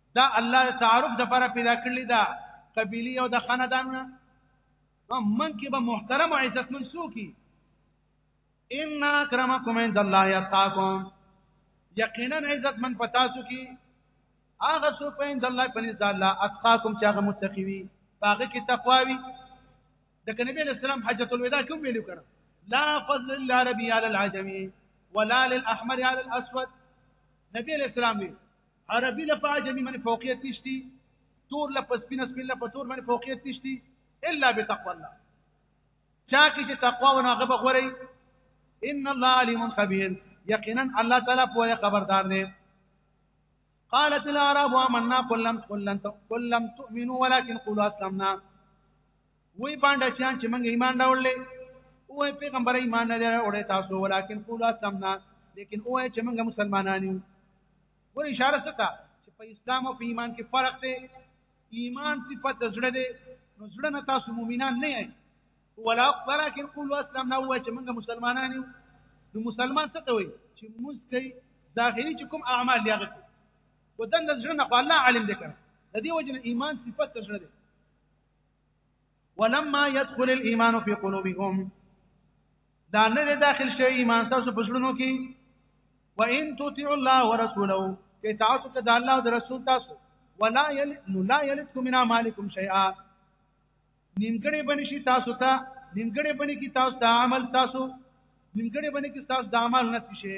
دا الله د تعارف د لپاره پیدا کړی دا قبیلی او د خاندانونه من کې به محترم او عزت من سوکي ان اکرمکم عند الله یتقاکم یقینا عزت من پتا سوکي هغه سو په عند الله په نزد الله اتقاکم چې هغه متقی وي هغه کې تقوا وي د نبی له سلام حجۃ الوداع کوم ویلو کړه لا فضل للعربي على العجمي ولا للاحمر على الاسود نبی له سلام وی عربي له په عجمي باندې فوقیت نشتی تور له په سپین سپین له په تور باندې فوقیت نشتی الا بتقوا الله چا کې چې تقوا ونه غو بغوري ان الله علیم خبیر یقینا الله تعالی په خبردار دی قالت العرب آمنا قل لم قل لم تؤمنوا ولكن قولوا اسلمنا وی پانډا چان چې موږ ایمان راوړل او پیغمبر ایمان نه راوړل تاسو ولیکن قولوا سمنا لیکن او چې موږ مسلمانان یو ور اشاره ستا چې په اسلام او په ایمان کې فرق دی ایمان صفت زړه دی نو زړه نه تاسو مؤمنان نه یئ ولا ولكن قولوا اسلمنا او چې موږ مسلمانان یو نو مسلمان څه ته وایي چې موږ کوي داخلي چې کوم اعمال یغه ودن زړه نه الله عالم دې کړ د دې وجه ایمان صفت زړه دی ولما يدخل الايمان في قلوبكم دا نه داخل شي ایمان تاسو په زړونو کې وان تطيعوا الله ورسوله کې تاسو ته د الله او رسول تاسو ولا يل لا يلتكم من اعمالكم شيئا نیمګړې بنی شي تاسو ته نیمګړې بنی کې تاسو ته عمل تاسو نیمګړې بنی کې تاسو د عمل نه شي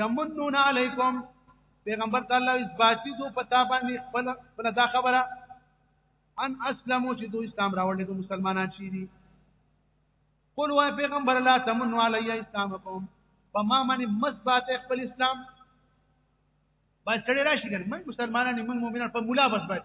یمنون علیکم پیغمبر صلی الله علیه وسلم باسی دو پتا باندې خپل خپل دا خبره ان اسلمو چې دوی اسلام راوړل دي مسلمانان شي دي قل وا پیغمبر لا تمنو علی اسلامکم فما من مثبت خپل اسلام بس سړی راشي ګر موږ مسلمانان موږ مؤمنان په مولا بس بس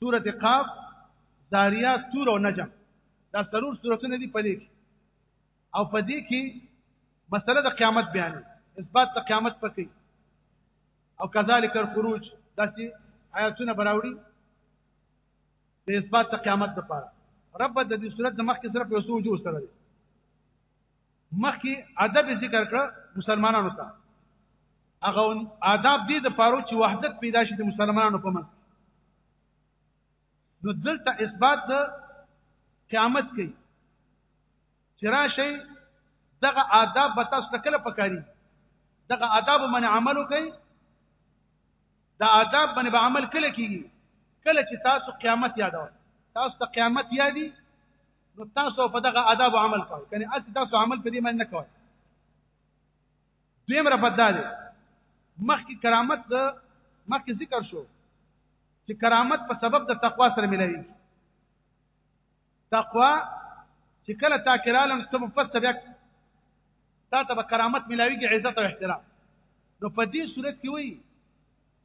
سورت قاف زاریات تور او نجم دا سرور سورتونه دي په دې کې او په دې کې مسله د قیامت بیان اثبات د قیامت پکې او کذالک الخروج دا چې آیاتونه براوړي د اثبات د قیامت لپاره رب د دې صورت د مخکې سره په وسو جو سره دی مخکې ادب ذکر کړ مسلمانانو ته هغه آداب دي د پاره چې وحدت پیدا شي د مسلمانانو په منځ نو دلته اثبات د قیامت کوي چې راشي دغه آداب به تاسو ته کله پکاري دغه آداب من عمل کوي دا آداب باندې به عمل کله کیږي کله چې تاسو قیامت یادوي تاسو ته قیامت یادي نو تاسو په دغه آداب عمل کوئ کني اته تاسو عمل په دې باندې نه کوئ دویم رفض ده مخکې کرامت مخکې ذکر شو چې کرامت په سبب د تقوا سره ملوي تقوا چې کله تا کرالم سبب فسته بیا تا ته به کرامت ملاويږي عزت او احترام نو په دې صورت کې وایي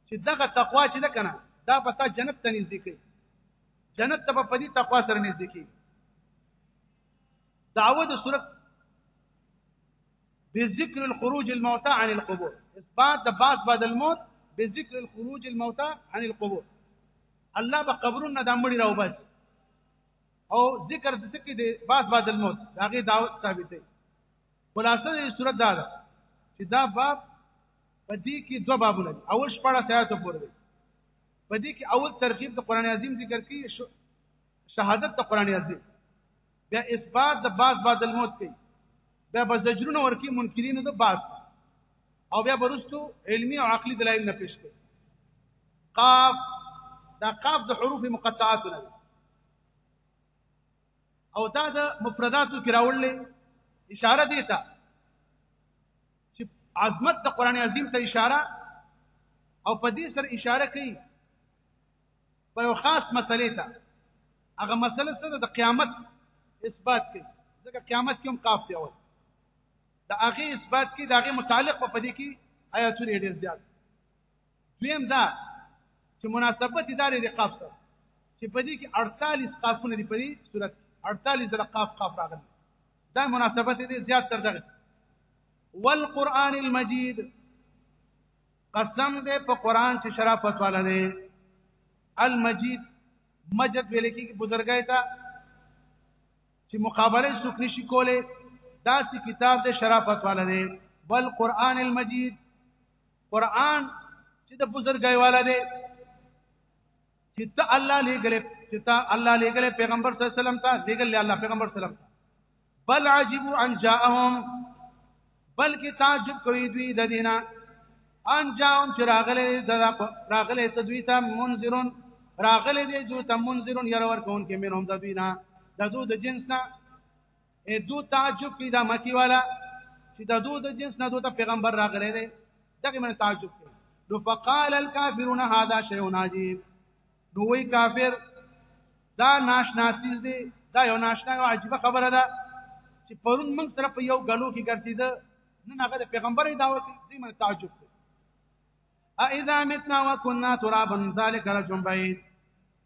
چې دغه تقوا چې ده کنه دا به تا جنت ته نږدې کوي جنت ته په دې تقوا سره نږدې کی دعوه د صورت بذكر الخروج الموتى عن القبور اثبات د باس بعد الموت بذكر الخروج الموتى عن القبور الله به قبرونه د مړي راو بس او ذکر د سکه د باس بعد الموت داغه دعوت ثابت دی خلاصه د صورت دا ده چې دا باب په دې کې دوه بابونه دي اول شپږ ساعت پورې په دې کې اول ترغیب د قران عظیم ذکر کوي شهادت د قران عظیم بیا اثبات د باز بعد الموت کوي بیا به زجرونه ورکی منکرینو د باز او بیا برستو علمی او عقلی دلایل نه پیش کوي قاف دا قاف د حروف مقطعات نه او دا د مفرداتو کې راوړل اشاره دی ته چې عظمت د قران عظیم ته اشاره او په دې سره اشاره کوي په یو خاص مسلې ته هغه مسله سره د قیامت اثبات کوي ځکه قیامت کوم قاف دی اول د هغه اثبات کې د هغه متعلق په دې کې آیاتونه ډېر زیات دویم دا چې مناسبت ادارې د قاف سره چې په دې کې 48 قافونه دي په دې صورت 48 د قاف قاف راغلي دا مناسبت دې زیات تر دغه والقران المجید قسم دې په قران چې شرافت والا دی المجید مجد ویل کېږي بزرګای ته چې مقابله څوک نشي کوله دا سي کتاب دې شرافت والا دی والقران المجید قران چې د بزرګي والا دی چې ته الله لګلې چې ته الله لګلې پیغمبر صلی الله علیه وسلم ته لګلې الله پیغمبر صلی الله علیه وسلم بل عجب ان جاءهم بلکې تعجب کوي دوی د دینه ان جاءهم چې راغلې د راغلې ته دوی ته منذرون راغلې دې دوی ته منذرون ير ورکون کې منهم د دوی نه د دوی د جنس نه اې دو تعجب کی دا مکی والا چې د دو د جنس نه دو ته پیغمبر راغلی دی دغه من تعجب کوي نو فقال الكافرون هذا شيء عجيب نو وی کافر دا ناشنا چیز دی دا یو ناشنا او عجیب خبره ده چې پرون موږ سره په یو غلو کې ګرځید نن هغه د پیغمبر دعوت دی من تعجب کوي اذا متنا وكنا ترابا ذلك رجل بعيد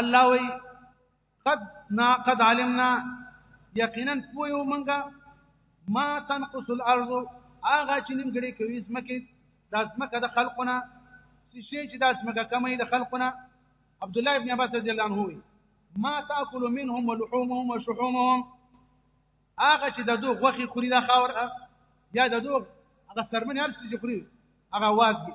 الله وی قد نا قد علمنا یقینا پویو منګه ما تنقص الارض هغه چې نیمګړي کوي زمکه د زمکه د خلقونه شي چې د زمکه کمې د خلقونه عبد الله ابن عباس رضی الله عنه وی ما تاكل منهم ولحومهم وشحومهم هغه چې د دوه غوخي خوري د خاور یا د دوه هغه سرمن هر څه چې خوري هغه واز دي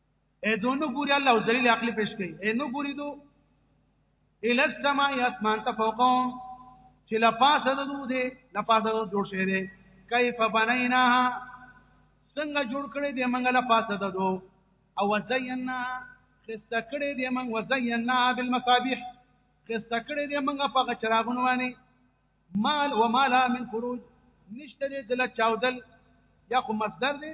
اے دونو ګوري الله او ذلیل عقل پیش کوي اے نو ګوري دو ال السماء اسمان ته فوقهم چې لا پاسه دو دې لا پاسه دو جوړ شوی دی کیف بنیناها څنګه جوړ کړی دی موږ لا پاسه دو او زینا خسته کړی دی موږ وزینا بالمصابيح خسته کړی دی موږ په چراغونو باندې مال و مالا من فروج نشته دې دل چاودل یا خو مصدر دی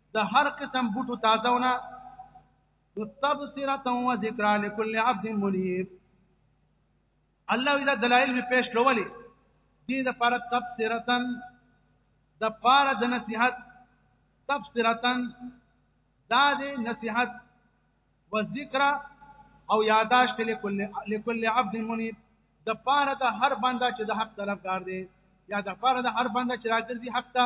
د هر قسم بوټو تازهونه تبصره و ذکر لكل عبد منيب الله اذا دلائل می پیش کړولې دې د پر تبصرتن د پر د نصيحت تبصرتن دا دې نصيحت و ذکر او یاداشت لكل لكل عبد منيب د پر د هر بنده چې د حق طرفدار دی یا د پر د هر بنده چې راځي حق ته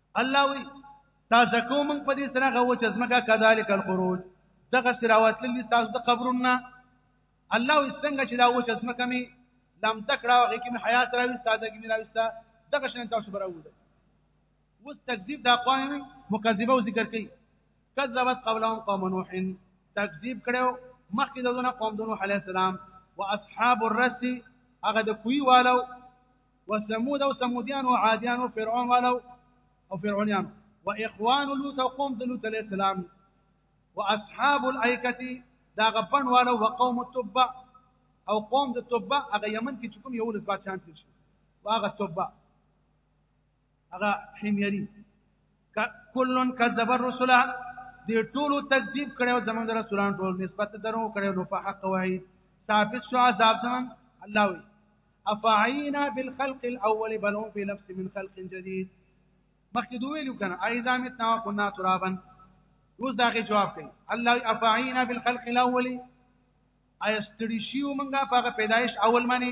الله وی تا زکو من په دې سره غو چې زمګه کذالک الخروج دغه سراواتل دي تاسو د قبرونه الله وی څنګه چې دا و چې زمګه می لم تکړه هغه کې حیات راوي ساده کې راوستا دغه شنه تاسو براوړل وس تکذیب د اقوام مکذبه او ذکر کوي کذبت قبلهم قوم نوح تکذیب کړو مخکې دونه قوم نوح علی السلام واصحاب الرس هغه د کوی والو وثمود او ثمودیان او عادیان او فرعون والو او فرعونیان و اخوان لوط او قوم د لوط علی السلام و اصحاب الایکتی دا غپن والو و قوم تبع او قوم د تبع هغه یمن کې کوم یو لږ بادشاہ تیر شو واغه تبع هغه حميري کلن کذب الرسل دی ټولو تکذیب کړو زمونږ رسولان ټول نسبت درو کړو نو په حق وای ثابت شو عذاب زمون الله وی افعینا بالخلق الاول بل هم فی نفس من خلق جدید مخکې دوی ویلو کنه ایذا متنا وكنا ترابا اوس داغه جواب کوي الله افعینا بالخلق الاول ایستړي شیو مونږه په پیدایش اول باندې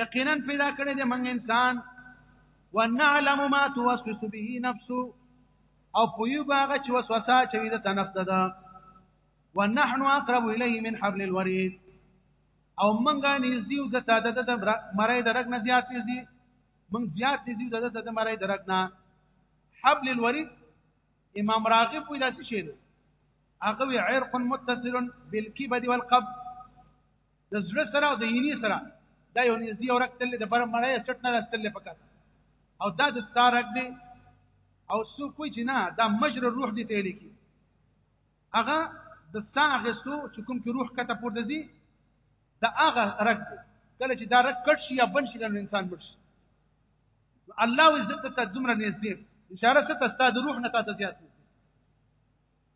یقینا پیدا کړی دی موږ انسان ونعلم ما توسوس به نفسه او پویو باغه چې وسوسه چوي د تنفس ده ونحن اقرب الیه من حبل الورید او منګه نږدې د تا د مړی درک نه زیات نږدې من زیات نږدې د د مړی درک نه حبل الورید امام راغب وی داسې شی دی هغه وی عرق متصل بالكبد والقبض د زړه سره او د یینی سره دا یو نږدې او رکتل د بر مړی چټ نه راستل پکات او دا د ستارک دی او سو کوی چې نه دا مجر روح دی ته لیکي هغه د ساغستو چې کوم کې روح کته پور دزي دا هغه رک دی کله چې دا رک کټ شي یا بن شي د انسان مړ شي الله عزت ته دومره نږدې اشاره ست استاد روح نه تاسو زیات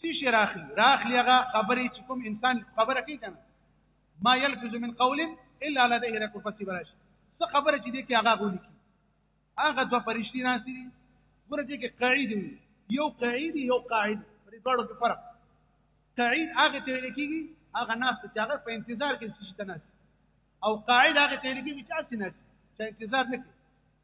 سی شي راخلی راخلی هغه خبرې چې کوم انسان خبره کوي کنه ما يلفظ من قول الا لديه رقيب فسي براش څه خبره چې دې کې هغه غولي کی هغه دوه فرشتي ناشې دي ګوره دې کې قاعده وي یو قاعده یو قاعده پر دوړو کې فرق قاعده هغه ته ویل کیږي هغه ناس چې هغه په انتظار کې شي ته ناس او قاعده هغه ته ویل کیږي چې اسی ناس چې انتظار نه کوي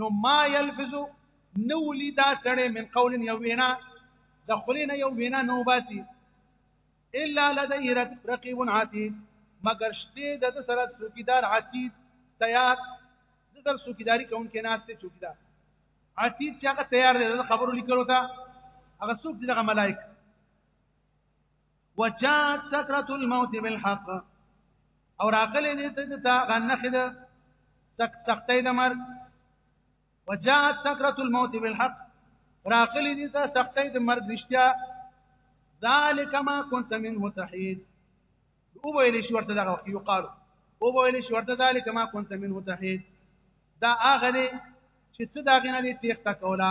نو ما يلفظ نو لدا سړی من قول یو وینا د خلینا یو وینا نو باسي الا لديه رقيب عتيد مگر شته د سره څوکیدار عتید تیار د سره څوکیداری کون کې ناشته څوکیدار عتید چې هغه تیار دی د خبرو لیکلو ته هغه څوک دغه ملائک وجات سکرت الموت بالحق او راغلی دې ته تا غنخه ده سک سختې د مرګ وجات سکرت الموت بالحق راغلی دې ته سختې د مرګ رښتیا ذالک ما كنت منه تحید او ویل شو ورته دغه یو قال او ویل شو ورته ذالک ما كنت منه تحید دا هغه دې چې څه دا غنه دې تیخته کوله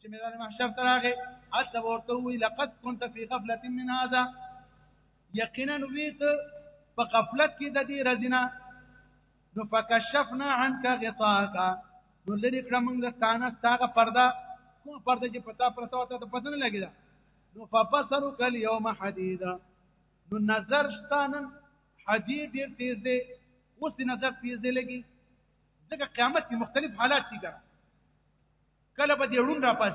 چې مې د محشر ته راغې حتی ورته وی لقد كنت في غفله من هذا یقینا ویت په غفلت کې د دې رزنا نو فكشفنا عنك غطاءك نو لری کړه موږ تانه تاغه پرده کوم پرده چې پتا پرتا وته ته پته نه لګیدا نو فبصرك اليوم حديدا نو نظر ستانن حدید ډیر تیز دی اوس نظر تیز دی لګي ځکه قیامت کې مختلف حالات دي ګره کله به دې ړون را پاس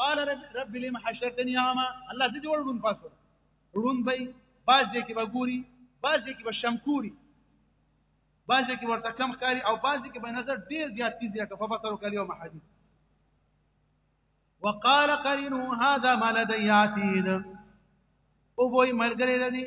قال رب, رب لم حشرتني اعمى الله دې دې ورون پاس ړون به باز دې کې بګوري باز دې کې بشمکوري باز دې کې ورته کم ښکاری او باز دې کې به نظر ډیر زیات تیز یا کفه بصر وکړي او محدود وقال قرينه هذا ما لدي عتيد او وای ملګری لدی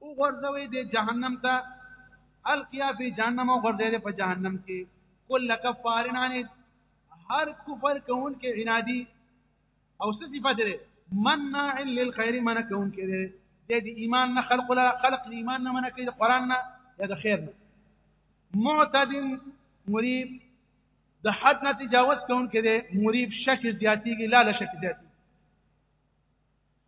او غرزوي دې جهنم ته القیا فی جهنم او غرزوي دې په جهنم کې کل کفارن عن هر کفر کون کې عنادي او څه صفات لري منع للخير من کون کې دې د ایمان نه خلق لا خلق ایمان نه من کې قران نه یا د خیر نه معتد مریب د حد نه تجاوز کون کې دې مریب شک زیاتیږي لا لا شک زیاتیږي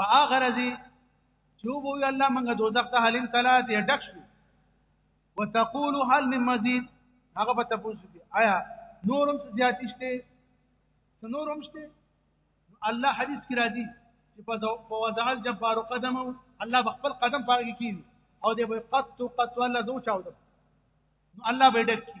فاغر ذی چوبو یا الله منګه دوزخ ته حلیم تلات یا ډک شو وتقول هل من مزید هغه په تاسو کې آیا نورم زیاتی شته نورم شته الله حدیث کې راځي چې په وضع الجبار قدم الله بخپل قدم پاره کې او دې به قط قط ولا دو چاو نو الله به ډک کی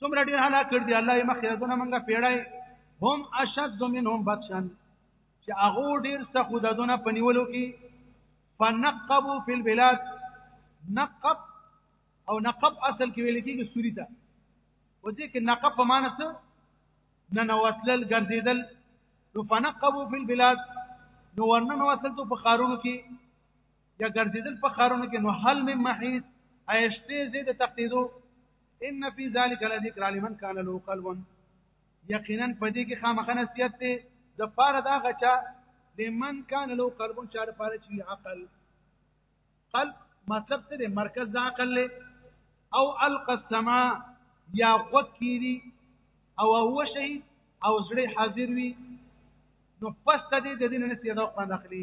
څومره ډیر هلاک کړ دی الله یې مخې ځنه منګه پیړای هم اشد منهم بطشن چې هغه ډیر سخت دونه پنیولو کې فنقبوا فی البلاد نقب او نقب اصل کې ویل کېږي سوري ته وځي کې نقب په معنی څه ننوتل ګرځیدل نو فنقبوا فی البلاد نو ورنن وصل ته په خارونو کې یا ګرځیدل په خارونو کې نو حل من محیط ایشته زید تقدیدو ان فی ذلک لذکر لمن کان له قلب یقینا پدې کې خامخا نصیحت دی د پاره دا غچا لمن کان له قلب چار پاره چې عقل قلب مطلب څه دی مرکز د عقل له او القى السما یا غکیری او هو شهید او زړه حاضر وي نو پس ته دې د دې نه سیدا خوان اخلي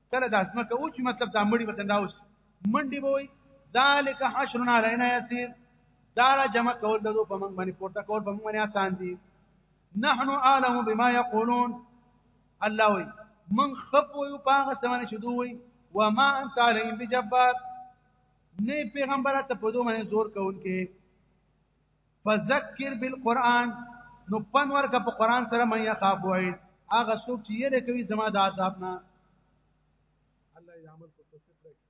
کله دا ځمکه او چې مطلب دا مړی وطن راوس منډي وای ذالک حشر علینا یسیر دا را جمع کول دغه په موږ باندې پورته کول په موږ باندې آسان دي نحن عالم بما یقولون الله وی من خپو یو پاغه سمنه شدو وی وما انت علیهم بجبار نه پیغمبر ته په دوه باندې زور کوونکې فذکر بالقران نو پن ورکه په قران سره مې یخاف وای هغه څوک چې یې کوي زما د عذاب نه الله یې عمل کو توفیق راکړي